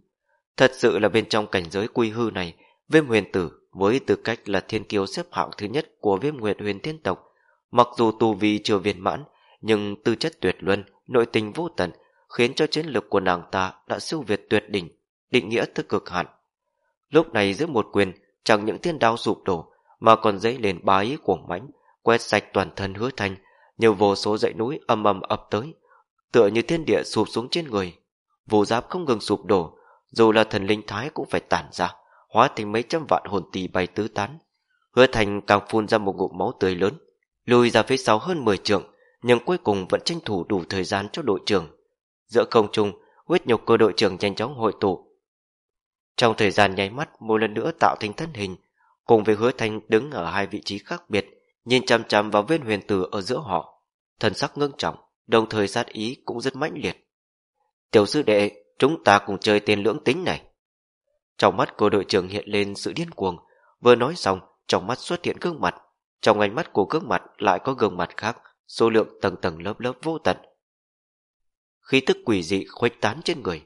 Thật sự là bên trong cảnh giới quy hư này, viêm huyền tử với tư cách là thiên kiêu xếp hạng thứ nhất của viêm nguyệt huyền thiên tộc, mặc dù tu vi chưa viên mãn, nhưng tư chất tuyệt luân, nội tình vô tận, khiến cho chiến lực của nàng ta đã siêu việt tuyệt đỉnh, định nghĩa thức cực hạn. Lúc này giữa một quyền, chẳng những thiên đao sụp đổ, mà còn dấy lên bá ý cuồng mãnh, quét sạch toàn thân hứa thanh, như vô số dãy núi âm âm ập tới, tựa như thiên địa sụp xuống trên người. Vô giáp không ngừng sụp đổ, dù là thần linh thái cũng phải tản ra, hóa thành mấy trăm vạn hồn tỳ bay tứ tán. Hứa thành càng phun ra một ngụm máu tươi lớn, lùi ra phía sau hơn 10 trượng, nhưng cuối cùng vẫn tranh thủ đủ thời gian cho đội trưởng. Giữa không trung, huyết nhục cơ đội trưởng nhanh chóng hội tụ. Trong thời gian nháy mắt một lần nữa tạo thành thân hình, cùng với hứa thanh đứng ở hai vị trí khác biệt, nhìn chăm chăm vào viên huyền tử ở giữa họ. Thần sắc ngưng trọng, đồng thời sát ý cũng rất mãnh liệt. Tiểu sư đệ, chúng ta cùng chơi tên lưỡng tính này. Trong mắt của đội trưởng hiện lên sự điên cuồng, vừa nói xong, trong mắt xuất hiện gương mặt, trong ánh mắt của gương mặt lại có gương mặt khác, số lượng tầng tầng lớp lớp vô tận. Khí tức quỷ dị khuếch tán trên người,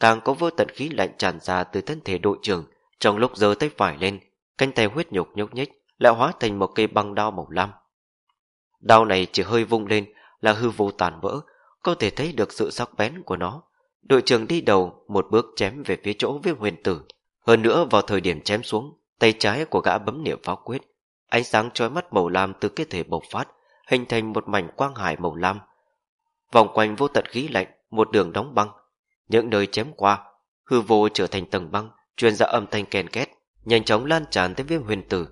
càng có vô tận khí lạnh tràn ra từ thân thể đội trưởng trong lúc giơ tay phải lên, cánh tay huyết nhục nhúc nhích lại hóa thành một cây băng đao màu lam. Đao này chỉ hơi vung lên là hư vô tàn vỡ, có thể thấy được sự sắc bén của nó. Đội trưởng đi đầu một bước chém về phía chỗ viêm huyền tử. Hơn nữa vào thời điểm chém xuống, tay trái của gã bấm niệm pháo quyết. Ánh sáng trói mắt màu lam từ cái thể bộc phát, hình thành một mảnh quang hải màu lam. Vòng quanh vô tận khí lạnh, một đường đóng băng. Những nơi chém qua, hư vô trở thành tầng băng, truyền ra âm thanh kèn két, nhanh chóng lan tràn tới viêm huyền tử.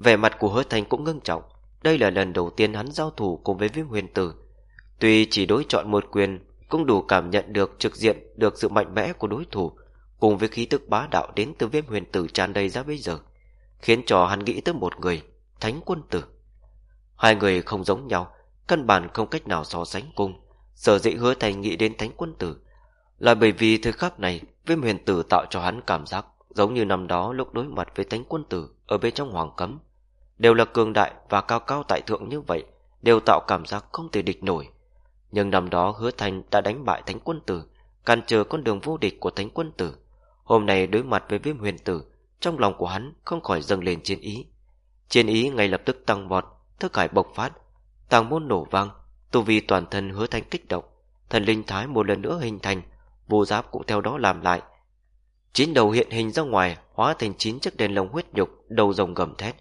Vẻ mặt của hứa thành cũng ngưng trọng. Đây là lần đầu tiên hắn giao thủ cùng với viêm huyền tử. Tuy chỉ đối chọn một quyền, cũng đủ cảm nhận được trực diện được sự mạnh mẽ của đối thủ, cùng với khí tức bá đạo đến từ viêm huyền tử tràn đầy ra bây giờ, khiến cho hắn nghĩ tới một người, thánh quân tử. Hai người không giống nhau, căn bản không cách nào so sánh cùng. Sở dĩ hứa thành nghĩ đến thánh quân tử là bởi vì thời khắc này viêm huyền tử tạo cho hắn cảm giác giống như năm đó lúc đối mặt với thánh quân tử ở bên trong hoàng cấm. Đều là cường đại và cao cao tại thượng như vậy, đều tạo cảm giác không thể địch nổi. Nhưng năm đó hứa thành đã đánh bại thánh quân tử, cản trở con đường vô địch của thánh quân tử. Hôm nay đối mặt với viêm huyền tử, trong lòng của hắn không khỏi dâng lên chiến ý. Chiến ý ngay lập tức tăng vọt, thức hải bộc phát, tàng môn nổ vang, tu vi toàn thân hứa thanh kích động, thần linh thái một lần nữa hình thành, vô giáp cũng theo đó làm lại. Chín đầu hiện hình ra ngoài, hóa thành chín chiếc đèn lồng huyết nhục, đầu rồng gầm thét.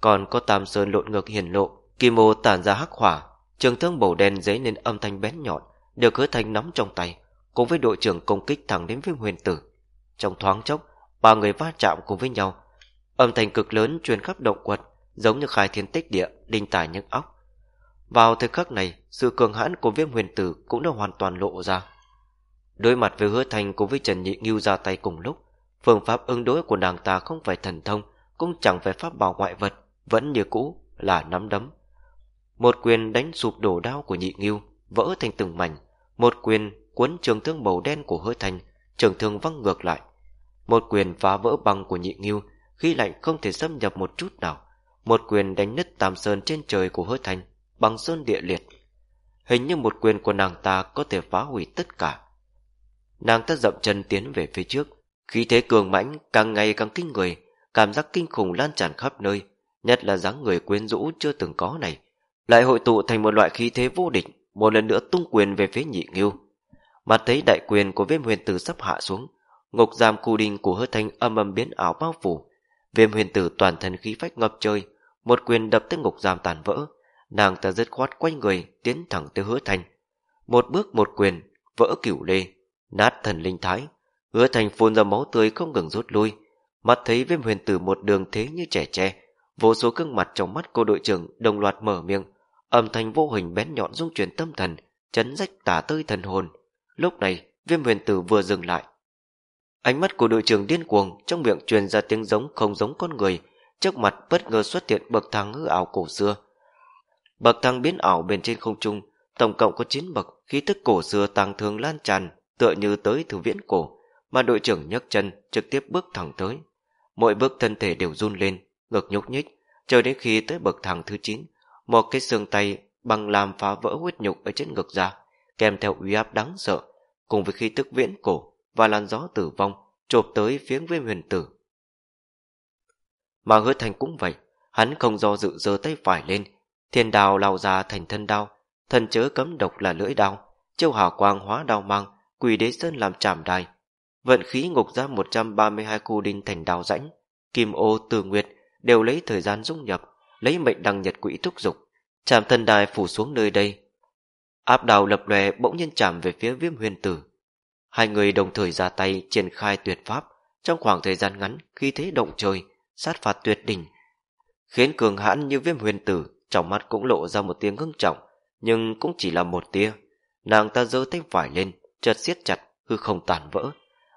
Còn có tam sơn lộn ngược hiển lộ, kim mô tản ra hắc hỏa, trường thương bầu đen giấy nên âm thanh bén nhọn, được hứa thanh nắm trong tay, cùng với đội trưởng công kích thẳng đến với huyền tử. Trong thoáng chốc, ba người va chạm cùng với nhau, âm thanh cực lớn truyền khắp động quật, giống như khai thiên tích địa, đinh tài những óc. Vào thời khắc này, sự cường hãn của viêm huyền tử cũng đã hoàn toàn lộ ra. Đối mặt với hứa thành cùng với Trần Nhị nghiêu ra tay cùng lúc, phương pháp ứng đối của nàng ta không phải thần thông, cũng chẳng phải pháp bảo ngoại vật, vẫn như cũ là nắm đấm. Một quyền đánh sụp đổ đao của Nhị nghiêu vỡ thành từng mảnh, một quyền cuốn trường thương màu đen của hứa thành, trường thương văng ngược lại. Một quyền phá vỡ băng của Nhị nghiêu khí lạnh không thể xâm nhập một chút nào. Một quyền đánh nứt tam sơn trên trời của hứa thành, bằng sơn địa liệt. Hình như một quyền của nàng ta có thể phá hủy tất cả. Nàng ta dậm chân tiến về phía trước, khí thế cường mãnh càng ngày càng kinh người, cảm giác kinh khủng lan tràn khắp nơi, nhất là dáng người quyến rũ chưa từng có này, lại hội tụ thành một loại khí thế vô địch, một lần nữa tung quyền về phía nhị nghiêu. Mặt thấy đại quyền của viêm huyền tử sắp hạ xuống, ngục giam cù đình của hứa thanh âm âm biến ảo bao phủ, viêm huyền tử toàn thân khí phách ngập trời, một quyền đập tới ngục giam tàn vỡ, nàng ta dứt khoát quay người tiến thẳng tới hứa thanh. Một bước một quyền, vỡ cửu lê, nát thần linh thái, hứa thanh phun ra máu tươi không ngừng rút lui, mắt thấy viêm huyền tử một đường thế như trẻ tre, vô số gương mặt trong mắt cô đội trưởng đồng loạt mở miệng, âm thanh vô hình bén nhọn dung truyền tâm thần, chấn rách tả tơi thần hồn. Lúc này, viêm huyền tử vừa dừng lại. Ánh mắt của đội trưởng điên cuồng, trong miệng truyền ra tiếng giống không giống con người, trước mặt bất ngờ xuất hiện bậc thang hư ảo cổ xưa, Bậc thang biến ảo bên trên không trung, tổng cộng có 9 bậc, khí tức cổ xưa tăng thường lan tràn, tựa như tới từ viễn cổ, mà đội trưởng nhấc chân trực tiếp bước thẳng tới. Mỗi bước thân thể đều run lên, ngực nhúc nhích, chờ đến khi tới bậc thang thứ 9, một cái xương tay bằng làm phá vỡ huyết nhục ở trên ngực ra, kèm theo uy áp đáng sợ, cùng với khí tức viễn cổ và làn gió tử vong chộp tới phía viêm huyền tử. Mà hứa thành cũng vậy, hắn không do dự giơ tay phải lên, Thiên đào lao ra thành thân đao, thần chớ cấm độc là lưỡi đao, châu hà quang hóa đao mang, quỳ đế sơn làm trảm đài. Vận khí ngục ra 132 khu đinh thành đào rãnh, kim ô từ nguyệt đều lấy thời gian dung nhập, lấy mệnh đăng nhật quỹ thúc dục, chạm thân đài phủ xuống nơi đây. Áp đào lập lòe bỗng nhiên chạm về phía viêm huyền tử. Hai người đồng thời ra tay triển khai tuyệt pháp, trong khoảng thời gian ngắn khi thế động trời, sát phạt tuyệt đỉnh, khiến cường hãn như viêm huyền tử trong mắt cũng lộ ra một tiếng ngưng trọng, nhưng cũng chỉ là một tia. Nàng ta giơ tay phải lên, chợt siết chặt, hư không tàn vỡ.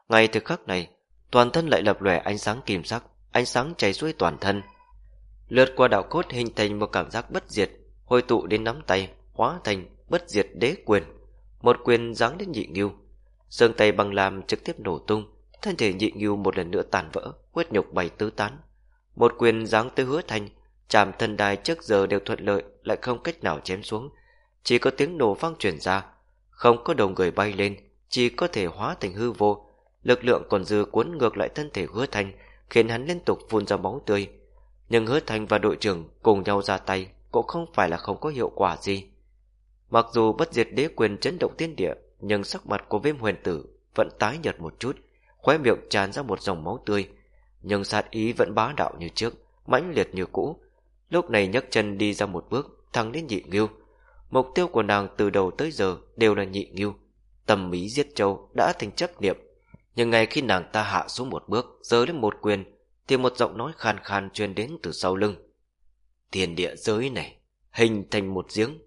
Ngay từ khắc này, toàn thân lại lập lòe ánh sáng kim sắc, ánh sáng chảy xuôi toàn thân. Lượt qua đạo cốt hình thành một cảm giác bất diệt, hồi tụ đến nắm tay, hóa thành bất diệt đế quyền. Một quyền giáng đến nhị nghiêu. Xương tay bằng làm trực tiếp nổ tung, thân thể nhị nghiêu một lần nữa tàn vỡ, huyết nhục bày tứ tán. Một quyền giáng tới hứa thành, Chạm thân đài trước giờ đều thuận lợi Lại không cách nào chém xuống Chỉ có tiếng nổ vang truyền ra Không có đầu người bay lên Chỉ có thể hóa thành hư vô Lực lượng còn dư cuốn ngược lại thân thể hứa thành khiến hắn liên tục phun ra máu tươi. Nhưng hứa thành và đội trưởng cùng nhau ra tay cũng không phải là không có hiệu quả gì. Mặc dù bất diệt đế quyền chấn động thiên địa, nhưng sắc mặt của viêm huyền tử vẫn tái nhợt một chút, khóe miệng tràn ra một dòng máu tươi. Nhưng sát ý vẫn bá đạo như trước, mãnh liệt như cũ. Lúc này nhấc chân đi ra một bước, thẳng đến nhị nghiêu. Mục tiêu của nàng từ đầu tới giờ đều là nhị nghiêu. Tầm ý giết châu đã thành chấp niệm. Nhưng ngay khi nàng ta hạ xuống một bước, giơ lên một quyền, thì một giọng nói khan khan truyền đến từ sau lưng. Thiên địa giới này hình thành một giếng,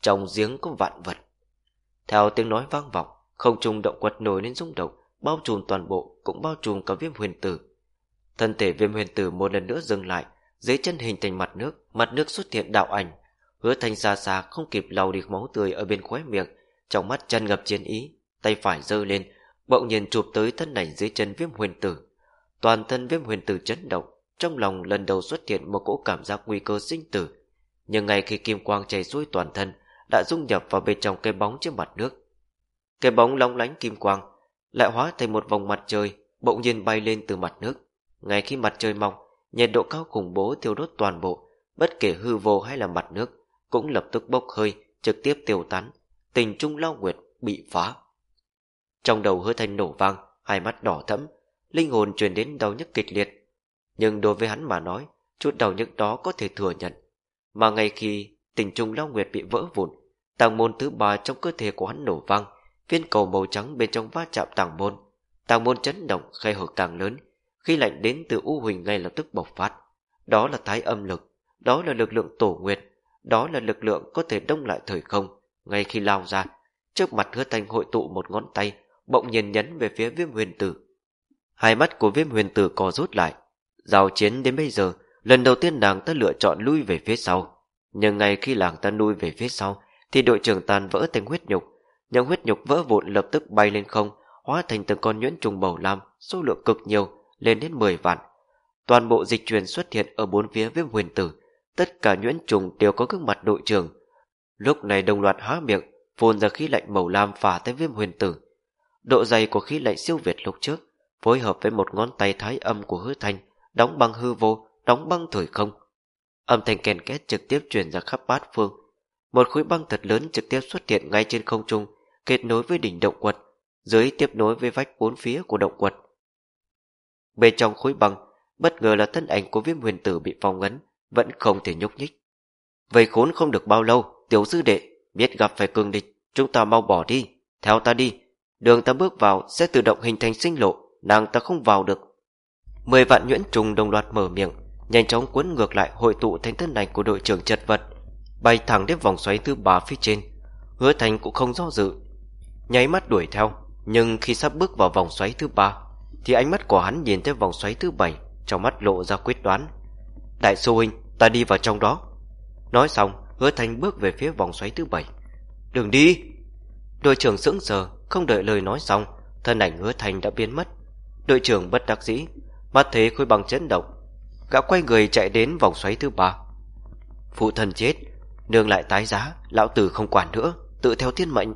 trong giếng có vạn vật. Theo tiếng nói vang vọng, không trung động quật nổi lên rung động, bao trùm toàn bộ, cũng bao trùm cả viêm huyền tử. Thân thể viêm huyền tử một lần nữa dừng lại, dưới chân hình thành mặt nước, mặt nước xuất hiện đạo ảnh. Hứa thanh xa xa không kịp lau đi máu tươi ở bên khóe miệng, trong mắt chân ngập chiến ý, tay phải giơ lên, bỗng nhiên chụp tới thân ảnh dưới chân viêm huyền tử. Toàn thân viêm huyền tử chấn động, trong lòng lần đầu xuất hiện một cỗ cảm giác nguy cơ sinh tử. Nhưng ngay khi kim quang chảy xuôi toàn thân, đã dung nhập vào bên trong cái bóng trên mặt nước. Cái bóng lóng lánh kim quang lại hóa thành một vòng mặt trời, bỗng nhiên bay lên từ mặt nước. Ngay khi mặt trời mọc, nhiệt độ cao khủng bố thiêu đốt toàn bộ, bất kể hư vô hay là mặt nước, cũng lập tức bốc hơi, trực tiếp tiêu tán. Tình trung lao nguyệt bị phá. Trong đầu hứa thanh nổ vang, hai mắt đỏ thẫm, linh hồn truyền đến đau nhức kịch liệt. Nhưng đối với hắn mà nói, chút đau nhức đó có thể thừa nhận. Mà ngay khi tình trung lao nguyệt bị vỡ vụn, tàng môn thứ ba trong cơ thể của hắn nổ vang, viên cầu màu trắng bên trong va chạm tàng môn. Tàng môn chấn động khe hở càng lớn, khi lạnh đến từ U Huỳnh ngay lập tức bộc phát. Đó là thái âm lực, đó là lực lượng tổ nguyệt, đó là lực lượng có thể đông lại thời không. Ngay khi lao ra, trước mặt hứa thanh hội tụ một ngón tay, bỗng nhiên nhấn về phía viêm huyền tử. Hai mắt của viêm huyền tử co rút lại. Giao chiến đến bây giờ, lần đầu tiên nàng ta lựa chọn lui về phía sau. Nhưng ngay khi làng ta lui về phía sau, thì đội trưởng tàn vỡ thành huyết nhục. Những huyết nhục vỡ vụn lập tức bay lên không, hóa thành từng con nhuyễn trùng màu lam, số lượng cực nhiều, lên đến 10 vạn. Toàn bộ dịch truyền xuất hiện ở bốn phía viêm huyền tử, tất cả nhuyễn trùng đều có gương mặt đội trưởng. Lúc này đồng loạt há miệng, phun ra khí lạnh màu lam phả tới viêm huyền tử. Độ dày của khí lạnh siêu việt lúc trước, phối hợp với một ngón tay thái âm của hứa thanh, đóng băng hư vô, đóng băng thời không. Âm thanh kèn két trực tiếp truyền ra khắp bát phương. Một khối băng thật lớn trực tiếp xuất hiện ngay trên không trung, kết nối với đỉnh động quật, dưới tiếp nối với vách bốn phía của động quật. Bên trong khối băng, bất ngờ là thân ảnh của viêm huyền tử bị phong ấn, vẫn không thể nhúc nhích. Vậy khốn không được bao lâu, tiểu sư đệ, biết gặp phải cường địch, chúng ta mau bỏ đi, theo ta đi. Đường ta bước vào sẽ tự động hình thành sinh lộ, nàng ta không vào được. Mười vạn nhuyễn trùng đồng loạt mở miệng, nhanh chóng cuốn ngược lại hội tụ thành thân ảnh của đội trưởng chật vật, bay thẳng đến vòng xoáy thứ ba phía trên. Hứa thành cũng không do dự, nháy mắt đuổi theo, nhưng khi sắp bước vào vòng xoáy thứ ba, thì ánh mắt của hắn nhìn thấy vòng xoáy thứ bảy, trong mắt lộ ra quyết đoán. Đại sư huynh, ta đi vào trong đó. Nói xong, hứa thành bước về phía vòng xoáy thứ bảy. Đừng đi! Đội trưởng sững sờ, không đợi lời nói xong, thân ảnh hứa thành đã biến mất. Đội trưởng bất đắc dĩ, mắt thấy khối băng chấn động. Gã quay người chạy đến vòng xoáy thứ ba. Phụ thân chết, nương lại tái giá, lão tử không quản nữa, tự theo thiên mệnh.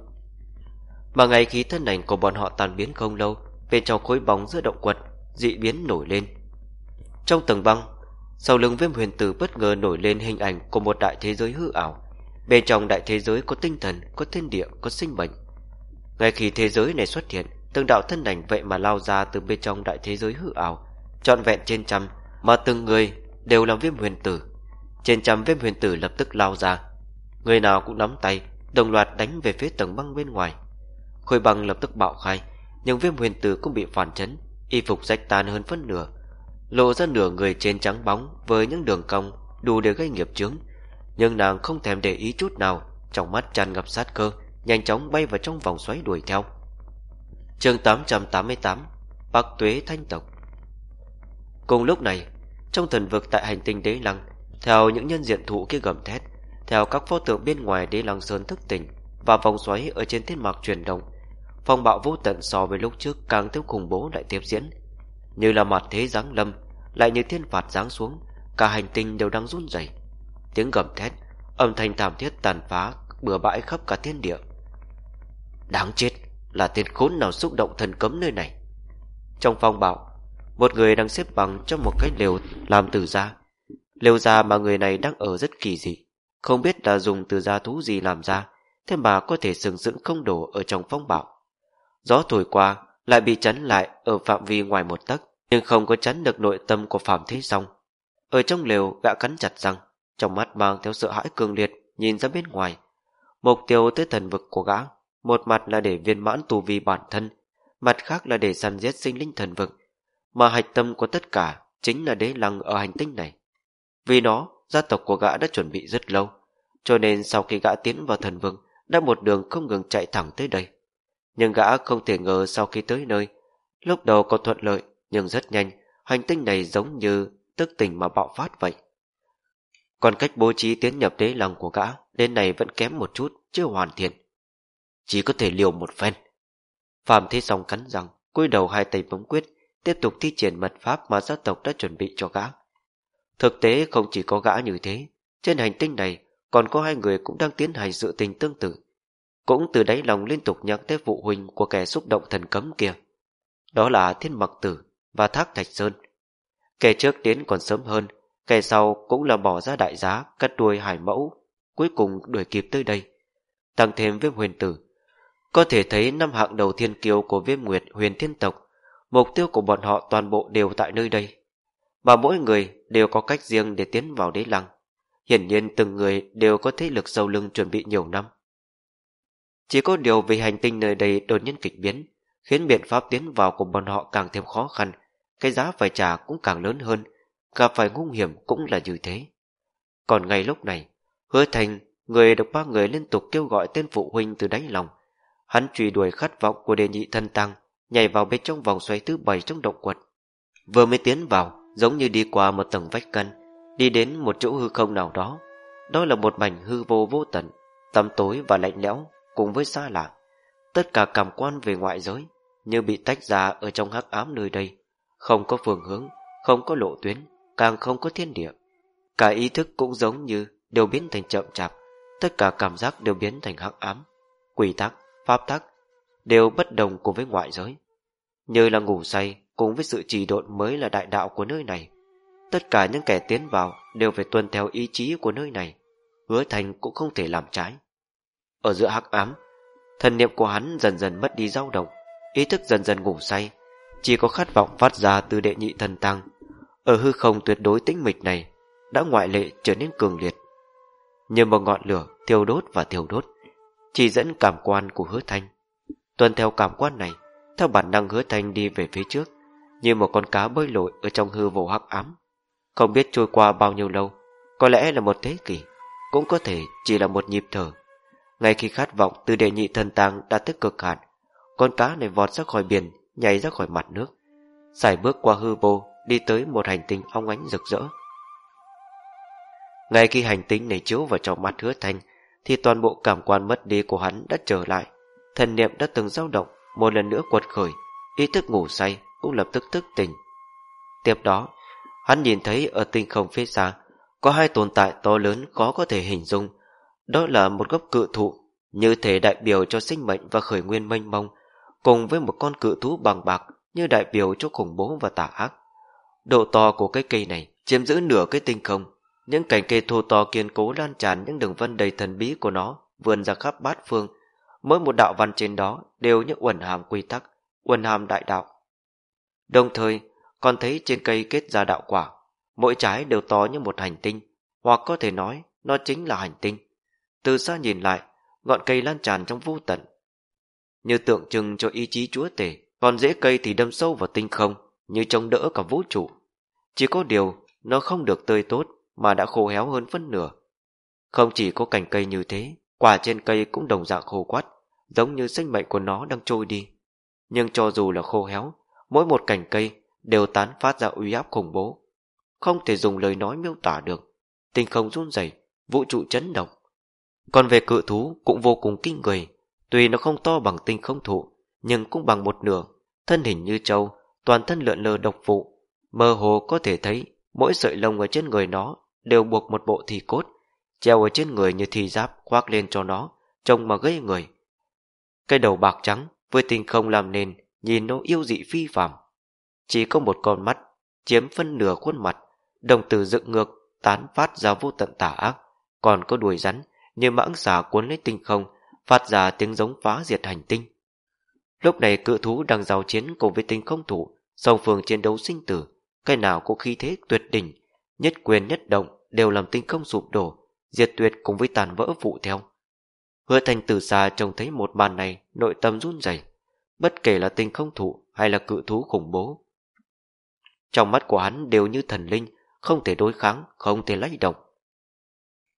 Mà ngày khí thân ảnh của bọn họ tàn biến không lâu, bên trong khối bóng giữa động quật, dị biến nổi lên. Trong tầng băng, sau lưng viêm huyền tử bất ngờ nổi lên hình ảnh của một đại thế giới hư ảo. Bên trong đại thế giới có tinh thần, có thiên địa, có sinh mệnh. Ngay khi thế giới này xuất hiện, từng đạo thân ảnh vậy mà lao ra từ bên trong đại thế giới hư ảo, trọn vẹn trên trăm, mà từng người đều là viêm huyền tử. Trên trăm viêm huyền tử lập tức lao ra. Người nào cũng nắm tay, đồng loạt đánh về phía tầng băng bên ngoài. Khôi băng lập tức bạo khai, nhưng viêm huyền tử cũng bị phản chấn, y phục rách tan hơn phân nửa, lộ ra nửa người trên trắng bóng với những đường cong đủ để gây nghiệp chướng. Nhưng nàng không thèm để ý chút nào, trong mắt tràn ngập sát cơ, nhanh chóng bay vào trong vòng xoáy đuổi theo. chương 888 Bắc Tuế Thanh Tộc Cùng lúc này, trong thần vực tại hành tinh Đế Lăng, theo những nhân diện thụ kia gầm thét, theo các pho tượng bên ngoài Đế Lăng Sơn thức tỉnh và vòng xoáy ở trên thiên mạc chuyển động, phong bạo vô tận so với lúc trước càng thêm khủng bố lại tiếp diễn. Như là mặt thế giáng lâm Lại như thiên phạt giáng xuống Cả hành tinh đều đang run rẩy Tiếng gầm thét Âm thanh thảm thiết tàn phá Bừa bãi khắp cả thiên địa Đáng chết Là tên khốn nào xúc động thần cấm nơi này Trong phong bạo Một người đang xếp bằng trong một cái lều làm từ da. Lều da mà người này đang ở rất kỳ dị. Không biết là dùng từ da thú gì làm ra, thế mà có thể sừng sững không đổ ở trong phong bạo. Gió thổi qua lại bị chắn lại ở phạm vi ngoài một tấc, nhưng không có chắn được nội tâm của Phạm Thế Song. Ở trong lều gã cắn chặt răng, trong mắt mang theo sợ hãi cường liệt, nhìn ra bên ngoài. Mục tiêu tới thần vực của gã, một mặt là để viên mãn tù vi bản thân, mặt khác là để săn giết sinh linh thần vực, mà hạch tâm của tất cả chính là đế lăng ở hành tinh này. Vì nó, gia tộc của gã đã chuẩn bị rất lâu, cho nên sau khi gã tiến vào thần vực, đã một đường không ngừng chạy thẳng tới đây. Nhưng gã không thể ngờ sau khi tới nơi, lúc đầu có thuận lợi, nhưng rất nhanh, hành tinh này giống như tức tình mà bạo phát vậy. Còn cách bố trí tiến nhập đế lăng của gã đến này vẫn kém một chút, chưa hoàn thiện. Chỉ có thể liều một phen. Phạm Thế Song cắn răng, cúi đầu hai tay bấm quyết, tiếp tục thi triển mật pháp mà gia tộc đã chuẩn bị cho gã. Thực tế không chỉ có gã như thế, trên hành tinh này còn có hai người cũng đang tiến hành sự tình tương tự. Cũng từ đáy lòng liên tục nhắc tới vụ huynh của kẻ xúc động thần cấm kia. Đó là Thiên Mặc Tử và Thác Thạch Sơn. Kẻ trước đến còn sớm hơn, kẻ sau cũng là bỏ ra đại giá cắt đuôi hải mẫu, cuối cùng đuổi kịp tới đây. Tăng thêm với huyền tử. Có thể thấy năm hạng đầu thiên kiêu của viêm nguyệt huyền thiên tộc, mục tiêu của bọn họ toàn bộ đều tại nơi đây. Và mỗi người đều có cách riêng để tiến vào đế lăng. Hiển nhiên từng người đều có thế lực sâu lưng chuẩn bị nhiều năm. Chỉ có điều vì hành tinh nơi đây đột nhiên kịch biến, khiến biện pháp tiến vào của bọn họ càng thêm khó khăn, cái giá phải trả cũng càng lớn hơn, gặp phải nguy hiểm cũng là như thế. Còn ngay lúc này, hứa thành, người được ba người liên tục kêu gọi tên phụ huynh từ đáy lòng, hắn truy đuổi khát vọng của đề nhị thân tăng, nhảy vào bên trong vòng xoáy thứ bảy trong động quật. Vừa mới tiến vào, giống như đi qua một tầng vách cân, đi đến một chỗ hư không nào đó. Đó là một mảnh hư vô vô tận, tăm tối và lạnh lẽo cùng với xa lạ. Tất cả cảm quan về ngoại giới như bị tách ra ở trong hắc ám nơi đây, không có phương hướng, không có lộ tuyến, càng không có thiên địa. Cả ý thức cũng giống như đều biến thành chậm chạp, tất cả cảm giác đều biến thành hắc ám, quỷ tắc, pháp tắc đều bất đồng cùng với ngoại giới. Như là ngủ say cùng với sự trì độn mới là đại đạo của nơi này. Tất cả những kẻ tiến vào đều phải tuân theo ý chí của nơi này, hứa thành cũng không thể làm trái. Ở giữa hắc ám, thần niệm của hắn dần dần mất đi dao động, ý thức dần dần ngủ say, chỉ có khát vọng phát ra từ đệ nhị thần tăng. Ở hư không tuyệt đối tĩnh mịch này, đã ngoại lệ trở nên cường liệt. Như một ngọn lửa thiêu đốt và thiêu đốt, chỉ dẫn cảm quan của hứa thanh. Tuân theo cảm quan này, theo bản năng hứa thanh đi về phía trước, như một con cá bơi lội ở trong hư vô hắc ám. Không biết trôi qua bao nhiêu lâu, có lẽ là một thế kỷ, cũng có thể chỉ là một nhịp thở. Ngay khi khát vọng từ đệ nhị thần tàng đã tức cực hạn, con cá này vọt ra khỏi biển, nhảy ra khỏi mặt nước, sải bước qua hư vô, đi tới một hành tinh ong ánh rực rỡ. Ngay khi hành tinh này chiếu vào trong mắt hứa thanh, thì toàn bộ cảm quan mất đi của hắn đã trở lại. Thần niệm đã từng dao động, một lần nữa quật khởi, ý thức ngủ say cũng lập tức thức tỉnh. Tiếp đó, hắn nhìn thấy ở tinh không phía xa, có hai tồn tại to lớn khó có thể hình dung. Đó là một gốc cự thụ, như thể đại biểu cho sinh mệnh và khởi nguyên mênh mông, cùng với một con cự thú bằng bạc như đại biểu cho khủng bố và tà ác. Độ to của cái cây này chiếm giữ nửa cái tinh không, những cành cây thô to kiên cố lan tràn những đường vân đầy thần bí của nó vươn ra khắp bát phương. Mỗi một đạo văn trên đó đều những uẩn hàm quy tắc, uẩn hàm đại đạo. Đồng thời, còn thấy trên cây kết ra đạo quả, mỗi trái đều to như một hành tinh, hoặc có thể nói nó chính là hành tinh. Từ xa nhìn lại, ngọn cây lan tràn trong vô tận, như tượng trưng cho ý chí chúa tể, còn rễ cây thì đâm sâu vào tinh không, như chống đỡ cả vũ trụ. Chỉ có điều, nó không được tươi tốt, mà đã khô héo hơn phân nửa. Không chỉ có cành cây như thế, quả trên cây cũng đồng dạng khô quắt, giống như sinh mệnh của nó đang trôi đi. Nhưng cho dù là khô héo, mỗi một cành cây đều tán phát ra uy áp khủng bố. Không thể dùng lời nói miêu tả được. Tinh không run rẩy, vũ trụ chấn động. Còn về cự thú cũng vô cùng kinh người, Tuy nó không to bằng tinh không thụ, nhưng cũng bằng một nửa, thân hình như trâu, toàn thân lượn lờ độc vụ. Mơ hồ có thể thấy mỗi sợi lông ở trên người nó đều buộc một bộ thì cốt, treo ở trên người như thi giáp khoác lên cho nó, trông mà gây người. Cái đầu bạc trắng với tinh không làm nên nhìn nó yêu dị phi phàm. chỉ có một con mắt, chiếm phân nửa khuôn mặt, đồng tử dựng ngược, tán phát ra vô tận tà ác, còn có đuôi rắn như mãng xà cuốn lấy tinh không, phát ra tiếng giống phá diệt hành tinh. Lúc này cự thú đang giao chiến cùng với tinh không thủ, song phương chiến đấu sinh tử, cái nào cũng khí thế tuyệt đỉnh, nhất quyền nhất động đều làm tinh không sụp đổ, diệt tuyệt cùng với tàn vỡ vụ theo. Hứa thành từ xa trông thấy một màn này, nội tâm run rẩy, bất kể là tinh không thụ hay là cự thú khủng bố. Trong mắt của hắn đều như thần linh, không thể đối kháng, không thể lay động.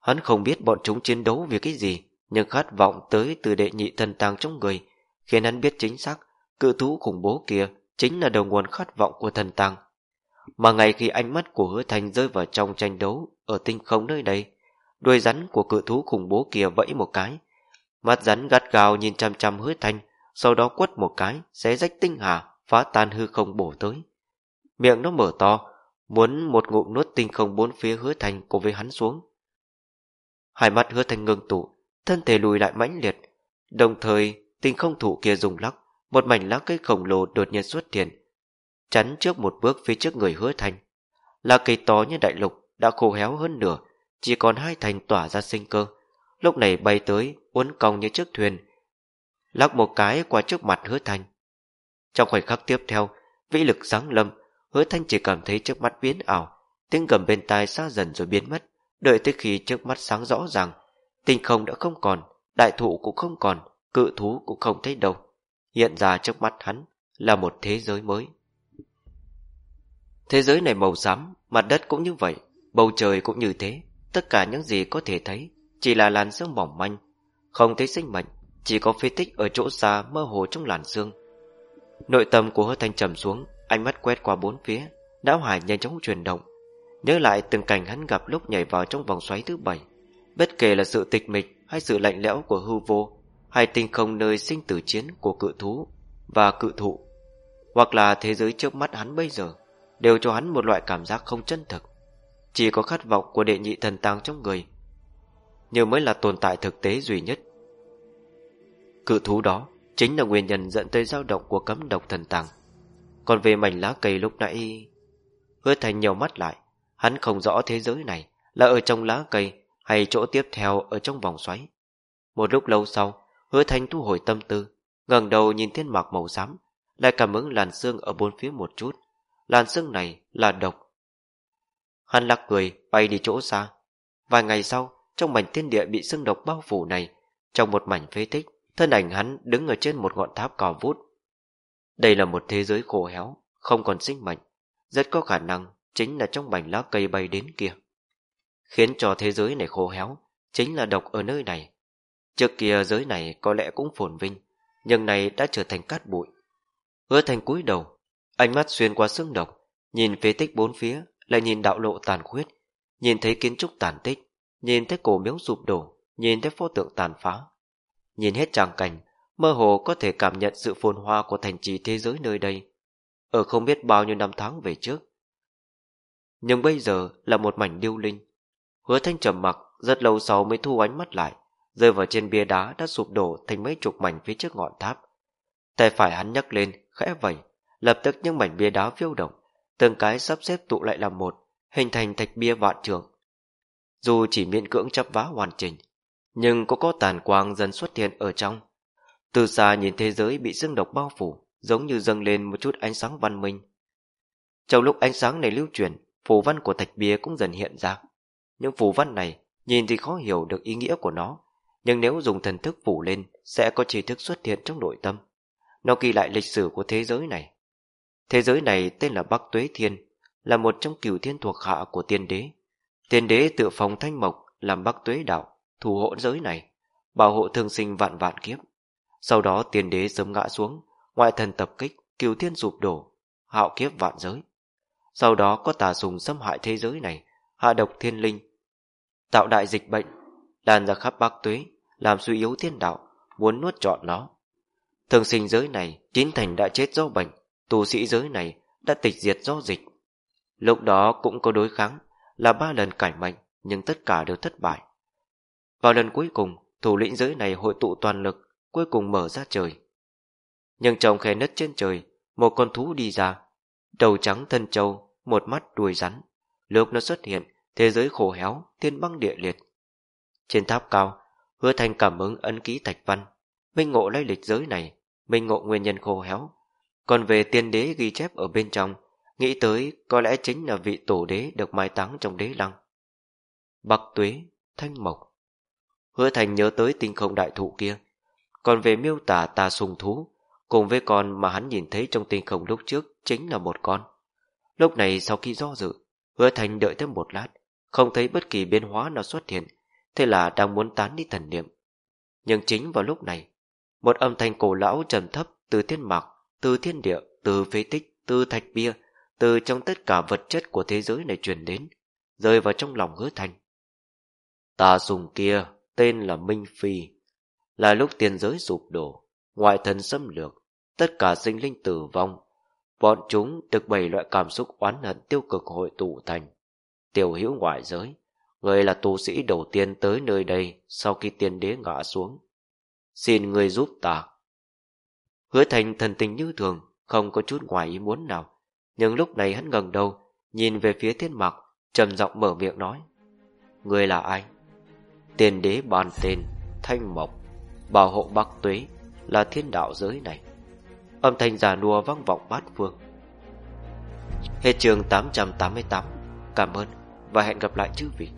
Hắn không biết bọn chúng chiến đấu vì cái gì, nhưng khát vọng tới từ đệ nhị thần tàng trong người, khiến hắn biết chính xác, cự thú khủng bố kia chính là đầu nguồn khát vọng của thần tàng. Mà ngày khi ánh mắt của hứa thành rơi vào trong tranh đấu ở tinh không nơi đây, đuôi rắn của cự thú khủng bố kia vẫy một cái, mắt rắn gắt gao nhìn chăm chăm hứa thành, sau đó quất một cái, xé rách tinh hà, phá tan hư không bổ tới. Miệng nó mở to, muốn một ngụm nuốt tinh không bốn phía hứa thành cùng với hắn xuống. Hai mắt hứa thành ngưng tụ, thân thể lùi lại mãnh liệt, đồng thời tinh không thủ kia dùng lắc, một mảnh lá cây khổng lồ đột nhiên xuất hiện, chắn trước một bước phía trước người hứa thành. là cây to như đại lục đã khô héo hơn nửa, chỉ còn hai thành tỏa ra sinh cơ. Lúc này bay tới, uốn cong như chiếc thuyền, lắc một cái qua trước mặt hứa Thanh Trong khoảnh khắc tiếp theo, vĩ lực sáng lâm, hứa thanh chỉ cảm thấy trước mắt biến ảo, tiếng gầm bên tai xa dần rồi biến mất, đợi tới khi trước mắt sáng rõ ràng, tinh không đã không còn, đại thụ cũng không còn, cự thú cũng không thấy đâu. Hiện ra trước mắt hắn là một thế giới mới. Thế giới này màu xám, mặt đất cũng như vậy, bầu trời cũng như thế, tất cả những gì có thể thấy chỉ là làn sương mỏng manh, không thấy sinh mệnh, chỉ có phế tích ở chỗ xa mơ hồ trong làn sương. Nội tâm của hứa thanh trầm xuống, ánh mắt quét qua bốn phía, não hải nhanh chóng chuyển động. Nhớ lại từng cảnh hắn gặp lúc nhảy vào trong vòng xoáy thứ bảy. Bất kể là sự tịch mịch hay sự lạnh lẽo của hư vô, hay tinh không nơi sinh tử chiến của cự thú và cự thụ, hoặc là thế giới trước mắt hắn bây giờ, đều cho hắn một loại cảm giác không chân thực. Chỉ có khát vọng của đệ nhị thần tàng trong người, nhưng mới là tồn tại thực tế duy nhất. Cự thú đó chính là nguyên nhân dẫn tới dao động của cấm độc thần tàng. Còn về mảnh lá cây lúc nãy... Hứa thành nhiều mắt lại, hắn không rõ thế giới này là ở trong lá cây hay chỗ tiếp theo ở trong vòng xoáy. Một lúc lâu sau, hứa thành thu hồi tâm tư, ngẩng đầu nhìn thiên mạc màu xám, lại cảm ứng làn xương ở bốn phía một chút. Làn xương này là độc. Hắn lắc cười, bay đi chỗ xa. Vài ngày sau, trong mảnh thiên địa bị xương độc bao phủ này, trong một mảnh phế tích, thân ảnh hắn đứng ở trên một ngọn tháp cò vút. Đây là một thế giới khổ héo, không còn sinh mệnh, rất có khả năng chính là trong mảnh lá cây bay đến kia. Khiến cho thế giới này khô héo, chính là độc ở nơi này. Trước kia giới này có lẽ cũng phồn vinh, nhưng này đã trở thành cát bụi. Hứa thành cúi đầu, ánh mắt xuyên qua xương độc, nhìn phế tích bốn phía, lại nhìn đạo lộ tàn khuyết, nhìn thấy kiến trúc tàn tích, nhìn thấy cổ miếu sụp đổ, nhìn thấy pho tượng tàn phá. Nhìn hết tràng cảnh, mơ hồ có thể cảm nhận sự phồn hoa của thành trì thế giới nơi đây, ở không biết bao nhiêu năm tháng về trước. Nhưng bây giờ là một mảnh điêu linh. Hứa thanh trầm mặc, rất lâu sau mới thu ánh mắt lại, rơi vào trên bia đá đã sụp đổ thành mấy chục mảnh phía trước ngọn tháp. Tay phải hắn nhấc lên, khẽ vẩy, lập tức những mảnh bia đá phiêu động, từng cái sắp xếp tụ lại làm một, hình thành thạch bia vạn trường. Dù chỉ miễn cưỡng chấp vá hoàn chỉnh, nhưng có có tàn quang dần xuất hiện ở trong. Từ xa nhìn thế giới bị xương độc bao phủ, giống như dâng lên một chút ánh sáng văn minh. Trong lúc ánh sáng này lưu chuyển, phù văn của thạch bia cũng dần hiện ra. Những phù văn này nhìn thì khó hiểu được ý nghĩa của nó, nhưng nếu dùng thần thức phủ lên sẽ có trí thức xuất hiện trong nội tâm. Nó ghi lại lịch sử của thế giới này. Thế giới này tên là Bắc Tuế Thiên, là một trong cửu thiên thuộc hạ của tiên đế. Tiên đế tự phòng thanh mộc làm Bắc Tuế đạo, thủ hộ giới này, bảo hộ thương sinh vạn vạn kiếp. Sau đó tiên đế sớm ngã xuống, ngoại thần tập kích, cửu thiên sụp đổ, hạo kiếp vạn giới. Sau đó có tà sùng xâm hại thế giới này, hạ độc thiên linh, tạo đại dịch bệnh, lan ra khắp Bắc Tuế, làm suy yếu thiên đạo, muốn nuốt trọn nó. Thường sinh giới này, chín thành đã chết do bệnh, tù sĩ giới này đã tịch diệt do dịch. Lúc đó cũng có đối kháng, là ba lần cải mệnh, nhưng tất cả đều thất bại. Vào lần cuối cùng, thủ lĩnh giới này hội tụ toàn lực, cuối cùng mở ra trời. Nhưng trong khe nứt trên trời, một con thú đi ra. Đầu trắng thân trâu, một mắt đuôi rắn. Lúc nó xuất hiện, thế giới khổ héo, thiên băng địa liệt. Trên tháp cao, hứa thành cảm ứng ấn ký thạch văn, minh ngộ lấy lịch giới này, minh ngộ nguyên nhân khô héo. Còn về tiên đế ghi chép ở bên trong, nghĩ tới có lẽ chính là vị tổ đế được mai táng trong đế lăng. Bắc tuế, thanh mộc. Hứa thành nhớ tới tinh không đại thụ kia, còn về miêu tả tà sùng thú, cùng với con mà hắn nhìn thấy trong tinh không lúc trước chính là một con. Lúc này sau khi do dự, hứa thành đợi thêm một lát, không thấy bất kỳ biến hóa nào xuất hiện, thế là đang muốn tán đi thần niệm. Nhưng chính vào lúc này, một âm thanh cổ lão trầm thấp từ thiên mạc, từ thiên địa, từ phế tích, từ thạch bia, từ trong tất cả vật chất của thế giới này truyền đến, rơi vào trong lòng hứa thành. Tà sùng kia tên là Minh Phi, là lúc tiền giới sụp đổ, ngoại thần xâm lược, tất cả sinh linh tử vong, bọn chúng được bảy loại cảm xúc oán hận tiêu cực hội tụ thành. Tiểu hữu ngoại giới, người là tu sĩ đầu tiên tới nơi đây sau khi tiên đế ngã xuống. Xin người giúp ta. Hứa thành thần tình như thường, không có chút ngoài ý muốn nào. Nhưng lúc này hắn ngẩng đầu, nhìn về phía thiên mặc, trầm giọng mở miệng nói. Người là ai? Tiên đế bàn tên, thanh mộc, bảo hộ bắc tuế, là thiên đạo giới này. Âm thanh già nua vang vọng bát phương. Hết trường 888, cảm ơn và hẹn gặp lại chư vị.